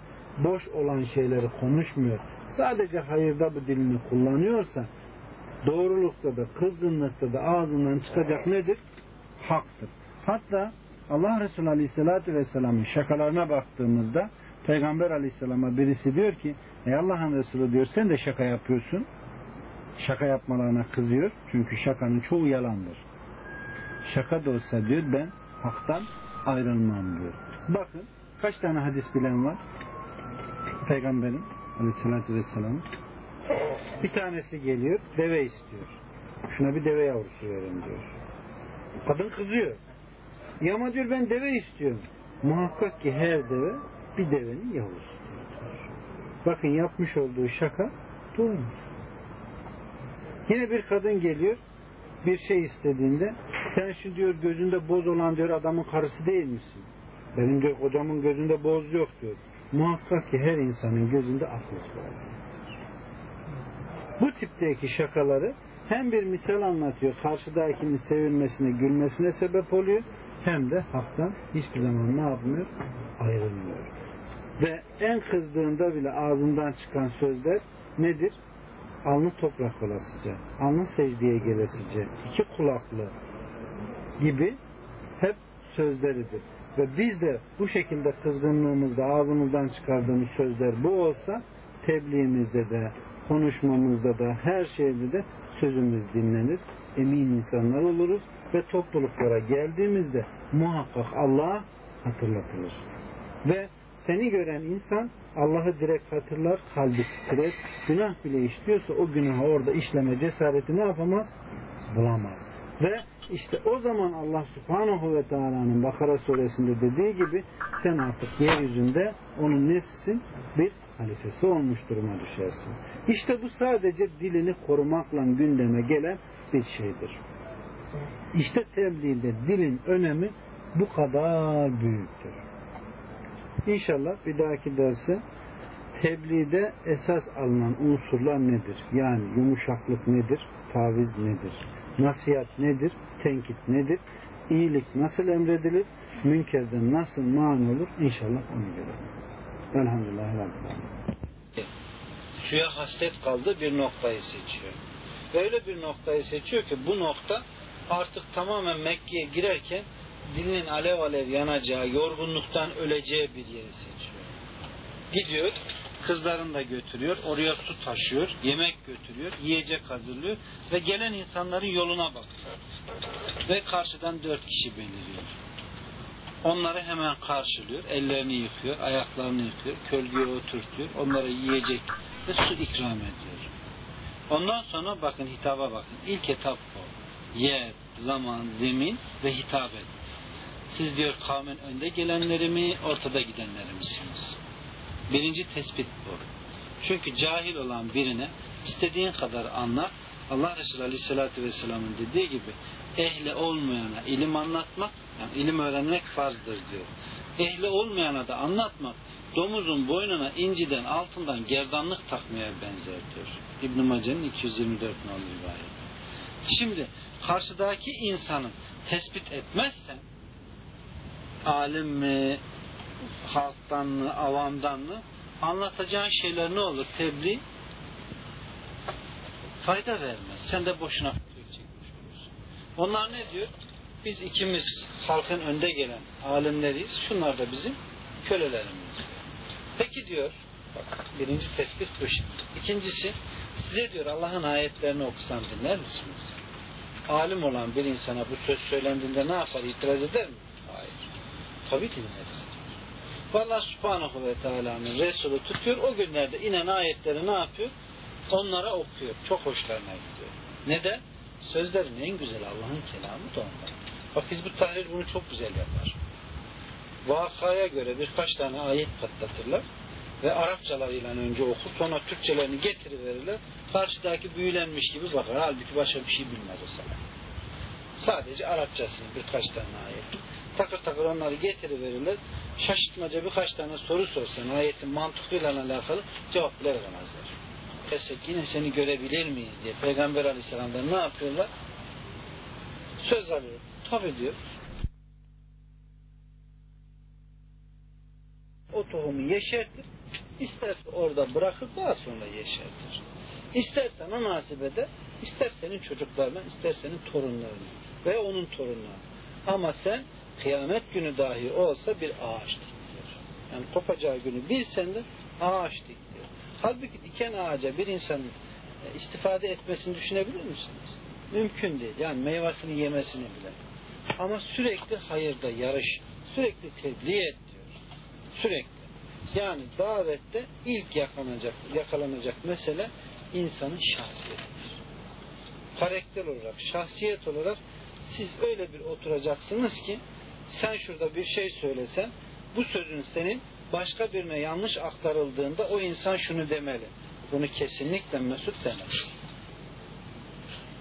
boş olan şeyleri konuşmuyor. Sadece hayırda bu dilini kullanıyorsa doğrulukta da kızgınlıkta da ağzından çıkacak nedir? Haktır. Hatta Allah Resulü Aleyhisselatü Vesselam'ın şakalarına baktığımızda Peygamber Aleyhisselam'a birisi diyor ki Ey Allah'ın Resulü diyor sen de şaka yapıyorsun. Şaka yapmalarına kızıyor. Çünkü şakanın çoğu yalandır. Şaka da olsa diyor ben haktan ayrılmam diyor. Bakın kaç tane hadis bilen var? Peygamberin Aleyhisselatü Vesselam'ın bir tanesi geliyor, deve istiyor. Şuna bir deve yavrusu verin diyor. Kadın kızıyor. Ya ama diyor ben deve istiyorum. Muhakkak ki her deve bir devenin yavrusu. Bakın yapmış olduğu şaka doğruymuş. Yine bir kadın geliyor bir şey istediğinde sen şu diyor gözünde boz olan diyor adamın karısı değil misin? Benim diyor kocamın gözünde boz yok diyor. Muhakkak ki her insanın gözünde akıl var. Bu tipteki şakaları hem bir misal anlatıyor, karşıdakinin sevilmesine, gülmesine sebep oluyor, hem de haktan hiçbir zaman ne yapmıyor? Ayrılmıyor. Ve en kızdığında bile ağzından çıkan sözler nedir? Alnı toprak olasıca, alnı secdeye gelesice, iki kulaklı gibi hep sözleridir. Ve biz de bu şekilde kızgınlığımızda ağzımızdan çıkardığımız sözler bu olsa tebliğimizde de konuşmamızda da her şeyde de sözümüz dinlenir. Emin insanlar oluruz ve topluluklara geldiğimizde muhakkak Allah hatırlatılır. Ve seni gören insan Allah'ı direkt hatırlar, kalbi titrer. Günah bile işliyorsa o günahı orada işleme cesareti ne yapamaz? Bulamaz. Ve işte o zaman Allah subhanahu ve teala'nın Bakara suresinde dediği gibi sen artık yeryüzünde onun nesisin? Bir halifesi olmuş duruma düşersin. İşte bu sadece dilini korumakla gündeme gelen bir şeydir. İşte tebliğde dilin önemi bu kadar büyüktür. İnşallah bir dahaki derse tebliğde esas alınan unsurlar nedir? Yani yumuşaklık nedir? Taviz nedir? Nasihat nedir? Tenkit nedir? İyilik nasıl emredilir? Münkerden nasıl man olur? İnşallah onu görelim. Elhamdülillah. Suya hasret kaldığı bir noktayı seçiyor. Öyle bir noktayı seçiyor ki bu nokta artık tamamen Mekke'ye girerken dilinin alev alev yanacağı, yorgunluktan öleceği bir yeri seçiyor. Gidiyor, kızlarını da götürüyor, oraya su taşıyor, yemek götürüyor, yiyecek hazırlıyor ve gelen insanların yoluna bakıyor. Ve karşıdan dört kişi beliriyor. Onları hemen karşılıyor, ellerini yıkıyor, ayaklarını yıkıyor, kölgeye oturtuyor, onlara yiyecek ve su ikram ediyor. Ondan sonra bakın hitaba bakın. İlk etap bu. Yer, zaman, zemin ve hitap et. Siz diyor kavmin önde gelenleri mi, ortada gidenleri misiniz? Birinci tespit bu. Çünkü cahil olan birine istediğin kadar anlat. Allah Resulü Aleyhisselatü Vesselam'ın dediği gibi ehli olmayana ilim anlatmak, yani ilim öğrenmek farzdır diyor. Ehli olmayana da anlatmak domuzun boynuna inciden altından gerdanlık takmaya benzer diyor. İbn-i Mace'nin 224 nolu rivayet. Şimdi karşıdaki insanın tespit etmezsen alim mi, halktan mı, avamdan mı anlatacağın şeyler ne olur? Tebliğ fayda vermez. Sen de boşuna çekmiş olursun. Onlar ne diyor? Biz ikimiz halkın önde gelen alimleriyiz. Şunlar da bizim kölelerimiz. Peki diyor, bak birinci tespit bu şimdi. İkincisi, size diyor Allah'ın ayetlerini okusam dinler misiniz? Alim olan bir insana bu söz söylendiğinde ne yapar? İtiraz eder mi? Hayır. Tabii dinleriz. Vallahi Subhanahu ve Teala'nın Resulü tutuyor. O günlerde inen ayetleri ne yapıyor? Onlara okuyor. Çok hoşlarına gidiyor. Neden? Sözlerin en güzel Allah'ın kelamı da ondan. Bak Hizbut Tahrir bunu çok güzel yapar. Vakaya göre birkaç tane ayet patlatırlar ve Arapçalarıyla önce okur sonra Türkçelerini getiriverirler. Karşıdaki büyülenmiş gibi bakar. Halbuki başka bir şey bilmez o sana. Sadece Arapçasını birkaç tane ayet. Takır takır onları getiriverirler. Şaşırtmaca birkaç tane soru sorsan ayetin mantığıyla alakalı cevap bile veremezler. Desek yine seni görebilir miyiz diye Peygamber Aleyhisselam'dan ne yapıyorlar? Söz alıyor. Tabi diyor. O tohumu yeşertir. İsterse orada bırakır daha sonra yeşertir. İsterse münasebede, ister senin çocuklarına, ister senin torunlarına ve onun torunlarına. Ama sen kıyamet günü dahi olsa bir ağaç dik diyor. Yani kopacağı günü bilsen de ağaç dik diyor. Halbuki diken ağaca bir insanın e, istifade etmesini düşünebilir misiniz? Mümkün değil. Yani meyvasını yemesini bile. Ama sürekli hayırda yarış, sürekli tebliğ et diyor. Sürekli. Yani davette ilk yakalanacak, yakalanacak mesele insanın şahsiyetidir. Karakter olarak, şahsiyet olarak siz öyle bir oturacaksınız ki sen şurada bir şey söylesen bu sözün senin başka birine yanlış aktarıldığında o insan şunu demeli. Bunu kesinlikle Mesut demez.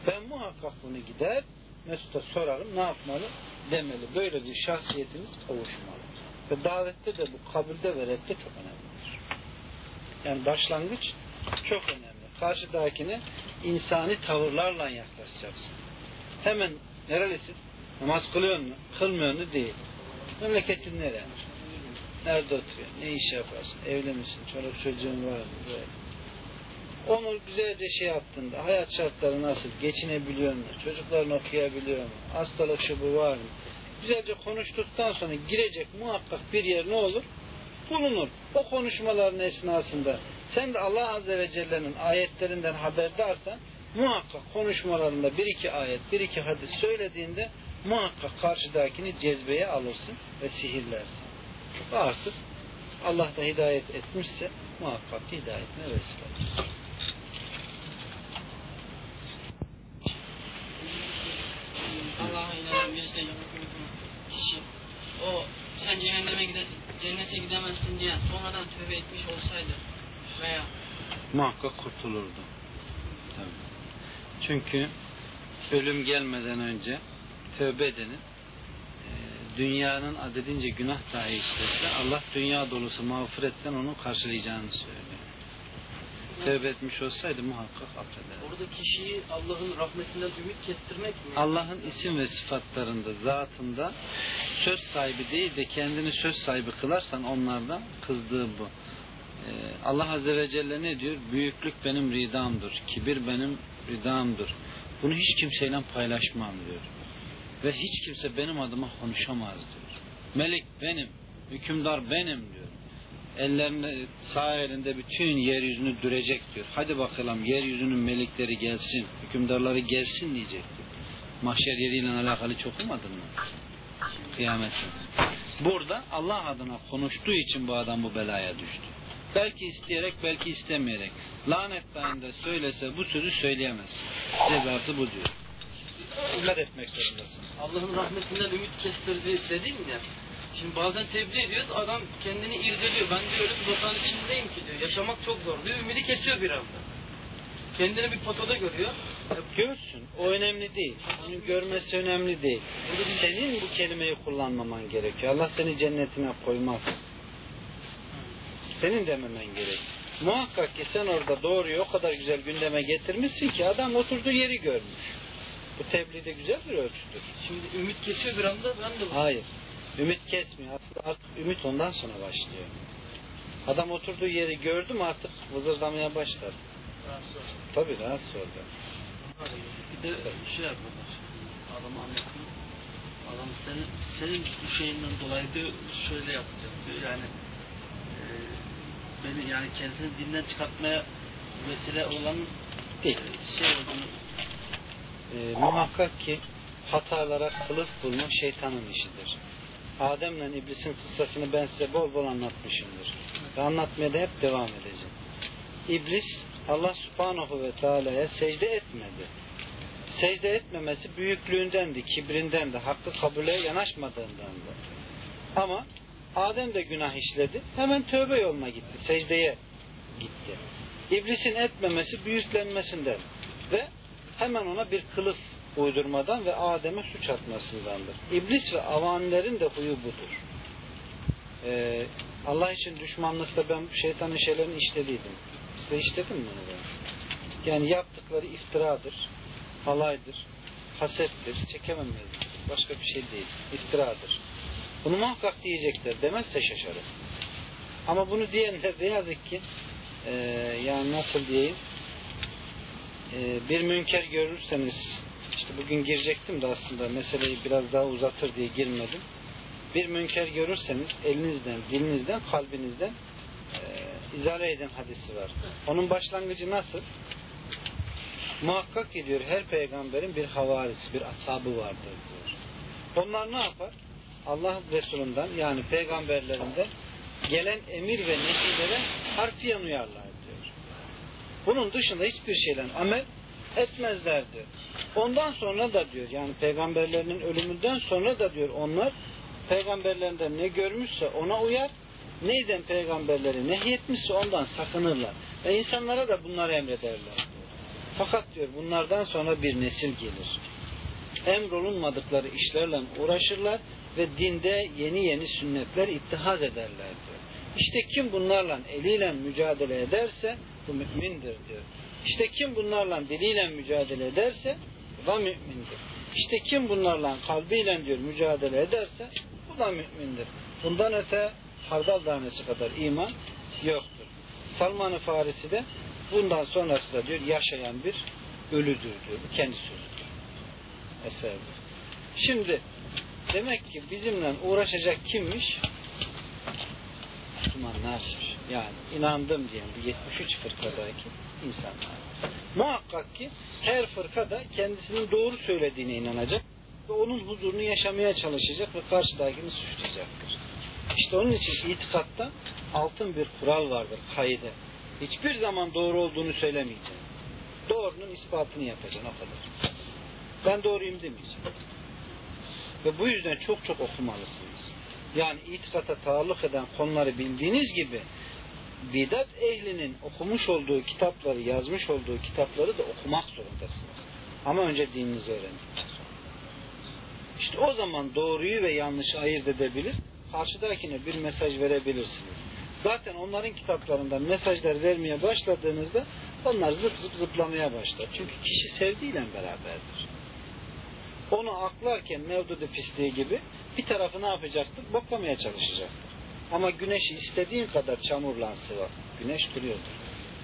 Ben muhakkak bunu gider Mesut'a sorarım ne yapmalı demeli. Böyle bir şahsiyetimiz kavuşmalı. Ve davette de bu kabulde ve redde çok önemlidir. Yani başlangıç çok önemli. Karşıdakine insani tavırlarla yaklaşacaksın. Hemen nerelisin? Namaz kılıyor mu? Kılmıyor mu? Değil. Memleketin nere? Nerede oturuyor? Ne iş yaparsın? Evli misin? Çoluk çocuğun var mı? Böyle. Onu güzelce şey yaptığında hayat şartları nasıl? Geçinebiliyor mu? Çocukların okuyabiliyor mu? Hastalık şu bu var mı? Güzelce konuştuktan sonra girecek muhakkak bir yer ne olur? Bulunur. O konuşmaların esnasında sen de Allah Azze ve Celle'nin ayetlerinden haberdarsan muhakkak konuşmalarında bir iki ayet, bir iki hadis söylediğinde muhakkak karşıdakini cezbeye alırsın ve sihirlersin. Artık Allah da hidayet etmişse muhakkak hidayetine vesile olur. Allah'a inanan birisi kişi o sen cehenneme gider, cennete gidemezsin diyen sonradan tövbe etmiş olsaydı veya muhakkak kurtulurdu. Tabii. Çünkü ölüm gelmeden önce tövbe edenin e, dünyanın adedince günah dahi işlese Allah dünya dolusu mağfiretten onu karşılayacağını söylüyor. Tövbe etmiş olsaydı muhakkak affeder. orada kişiyi Allah'ın rahmetinden ümit kestirmek mi? Allah'ın isim ve sıfatlarında, zatında söz sahibi değil de kendini söz sahibi kılarsan onlardan kızdığı bu. Ee, Allah Azze ve Celle ne diyor? Büyüklük benim ridamdır, kibir benim ridamdır. Bunu hiç kimseyle paylaşmam diyor. Ve hiç kimse benim adıma konuşamaz diyor. Melik benim, hükümdar benim diyor. Ellerinde, sağ elinde bütün yeryüzünü dürecek diyor. Hadi bakalım yeryüzünün melikleri gelsin, hükümdarları gelsin diyecek diyor. Mahşer yeriyle alakalı çok okumadın mı? Kıyamet. Burada Allah adına konuştuğu için bu adam bu belaya düştü. Belki isteyerek, belki istemeyerek. Lanet dayında söylese bu sözü söyleyemez. Cezası bu diyor. Dikkat etmek zorundasın. Allah'ın rahmetinden ümit kestirdi dedin ya. Şimdi bazen tebliğ ediyoruz adam kendini irdeliyor. Ben diyor öyle bir batağın içindeyim ki diyor. Yaşamak çok zor diyor. Ümidi kesiyor bir anda. Kendini bir potoda görüyor. Görsün. O önemli değil. Onun görmesi önemli değil. Senin bu kelimeyi kullanmaman gerekiyor. Allah seni cennetine koymaz. Senin dememen gerek. Muhakkak ki sen orada doğruyu o kadar güzel gündeme getirmişsin ki adam oturduğu yeri görmüş. Bu tebliğ de güzel bir ölçüdür. Şimdi ümit kesiyor bir anda ben de Hayır. Ümit kesmiyor. Aslında artık ümit ondan sonra başlıyor. Adam oturduğu yeri gördü mü artık vızırdamaya başlar. rahatsız. Tabii rahatsız oldu. Bir de şey yapıyorlar. Adamı anlatıyor. Adam senin, senin bu şeyinden dolayı diyor şöyle yapacak diyor yani e, beni yani kendisini dinden çıkartmaya vesile olan Değil. e, şey olduğunu Ee, muhakkak ki hatalara kılıf bulmak şeytanın işidir. Adem'le iblisin kıssasını ben size bol bol anlatmışımdır. Ve anlatmaya da hep devam edeceğim. İblis Allah subhanahu ve teala'ya secde etmedi. Secde etmemesi büyüklüğündendi, kibrindendi, hakkı kabule yanaşmadığındandı. Ama Adem de günah işledi. Hemen tövbe yoluna gitti. Secdeye gitti. İblisin etmemesi büyüklenmesinden ve hemen ona bir kılıf uydurmadan ve Adem'e suç atmasındandır. İblis ve avanilerin de huyu budur. Ee, Allah için düşmanlıkta ben şeytanın şeylerini işlediydim. Size işledim mi bunu? Yani yaptıkları iftiradır, halaydır, hasettir, çekememezdir. Başka bir şey değil. İftiradır. Bunu muhakkak diyecekler. Demezse şaşarım. Ama bunu diyenler de yazık ki e, yani nasıl diyeyim e, bir münker görürseniz işte bugün girecektim de aslında meseleyi biraz daha uzatır diye girmedim. Bir münker görürseniz elinizden, dilinizden, kalbinizden e, izale eden hadisi var. Onun başlangıcı nasıl? Muhakkak ki diyor her peygamberin bir havarisi, bir ashabı vardır diyor. Onlar ne yapar? Allah Resulünden yani peygamberlerinden gelen emir ve nehirlere harfiyen uyarlar diyor. Bunun dışında hiçbir şeyle amel etmezler. Ondan sonra da diyor yani peygamberlerinin ölümünden sonra da diyor onlar peygamberlerinden ne görmüşse ona uyar neyden peygamberleri nehyetmişse ondan sakınırlar. Ve insanlara da bunları emrederler. Fakat diyor bunlardan sonra bir nesil gelir. Emrolunmadıkları işlerle uğraşırlar ve dinde yeni yeni sünnetler ittihaz ederler diyor. İşte kim bunlarla eliyle mücadele ederse bu mümindir diyor. İşte kim bunlarla diliyle mücadele ederse bu da mümindir. İşte kim bunlarla kalbiyle diyor mücadele ederse bu da mümindir. Bundan öte hardal tanesi kadar iman yoktur. Salman-ı Farisi de bundan sonrası da diyor yaşayan bir ölüdür diyor. Bu kendi sözüdür. Eserdir. Şimdi demek ki bizimle uğraşacak kimmiş? Müslümanlarmış. Yani inandım diyen bu 73 fırkadaki insanlar. Muhakkak ki her fırka da kendisinin doğru söylediğine inanacak ve onun huzurunu yaşamaya çalışacak ve karşıdakini suçlayacaktır. İşte onun için itikatta altın bir kural vardır, kaide. Hiçbir zaman doğru olduğunu söylemeyeceksin. Doğrunun ispatını yapacaksın o kadar. Ben doğruyum demeyeceğim. Ve bu yüzden çok çok okumalısınız. Yani itikata taalluk eden konuları bildiğiniz gibi bidat ehlinin okumuş olduğu kitapları, yazmış olduğu kitapları da okumak zorundasınız. Ama önce dininizi sonra. İşte o zaman doğruyu ve yanlışı ayırt edebilir, karşıdakine bir mesaj verebilirsiniz. Zaten onların kitaplarından mesajlar vermeye başladığınızda onlar zıp zıp zıplamaya başlar. Çünkü kişi sevdiğiyle beraberdir. Onu aklarken mevdudu pisliği gibi bir tarafı ne yapacaktır? Boklamaya çalışacaktır. Ama güneşi istediğin kadar çamurlan sıva. Güneş duruyordur.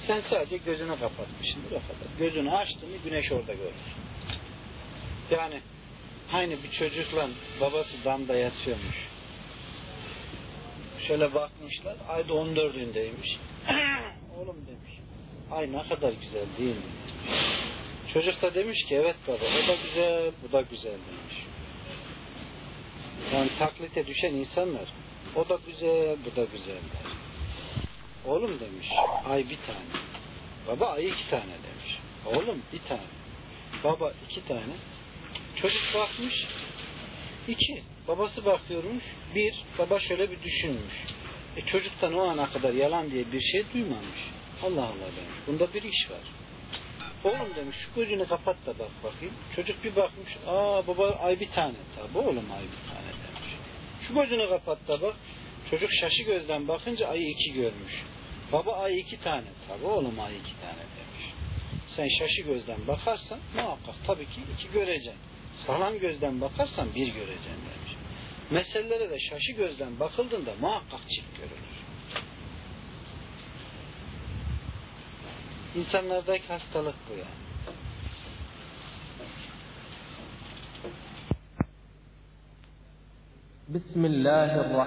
Sen sadece gözünü kapatmışsındır o kadar. Gözünü açtın mı güneş orada görür. Yani aynı bir çocukla babası damda yatıyormuş. Şöyle bakmışlar. Ayda 14'ündeymiş. Oğlum demiş. Ay ne kadar güzel değil mi? Çocuk da demiş ki evet baba o da güzel bu da güzel demiş. Yani taklite düşen insanlar o da güzel bu da güzel der. Oğlum demiş ay bir tane. Baba ay iki tane demiş. Oğlum bir tane. Baba iki tane. Çocuk bakmış iki. Babası bakıyormuş bir. Baba şöyle bir düşünmüş. E çocuktan o ana kadar yalan diye bir şey duymamış. Allah Allah demiş. Bunda bir iş var. Oğlum demiş şu gözünü kapat da bak bakayım. Çocuk bir bakmış. Aa baba ay bir tane. Tabi oğlum ay bir tane. Şu gözünü kapat da bak. Çocuk şaşı gözden bakınca ayı iki görmüş. Baba ay iki tane. Tabi oğlum ay iki tane demiş. Sen şaşı gözden bakarsan muhakkak tabii ki iki göreceksin. Sağlam gözden bakarsan bir göreceksin demiş. Meselelere de şaşı gözden bakıldığında muhakkak çift görülür. İnsanlardaki hastalık bu yani. بسم الله الرحمن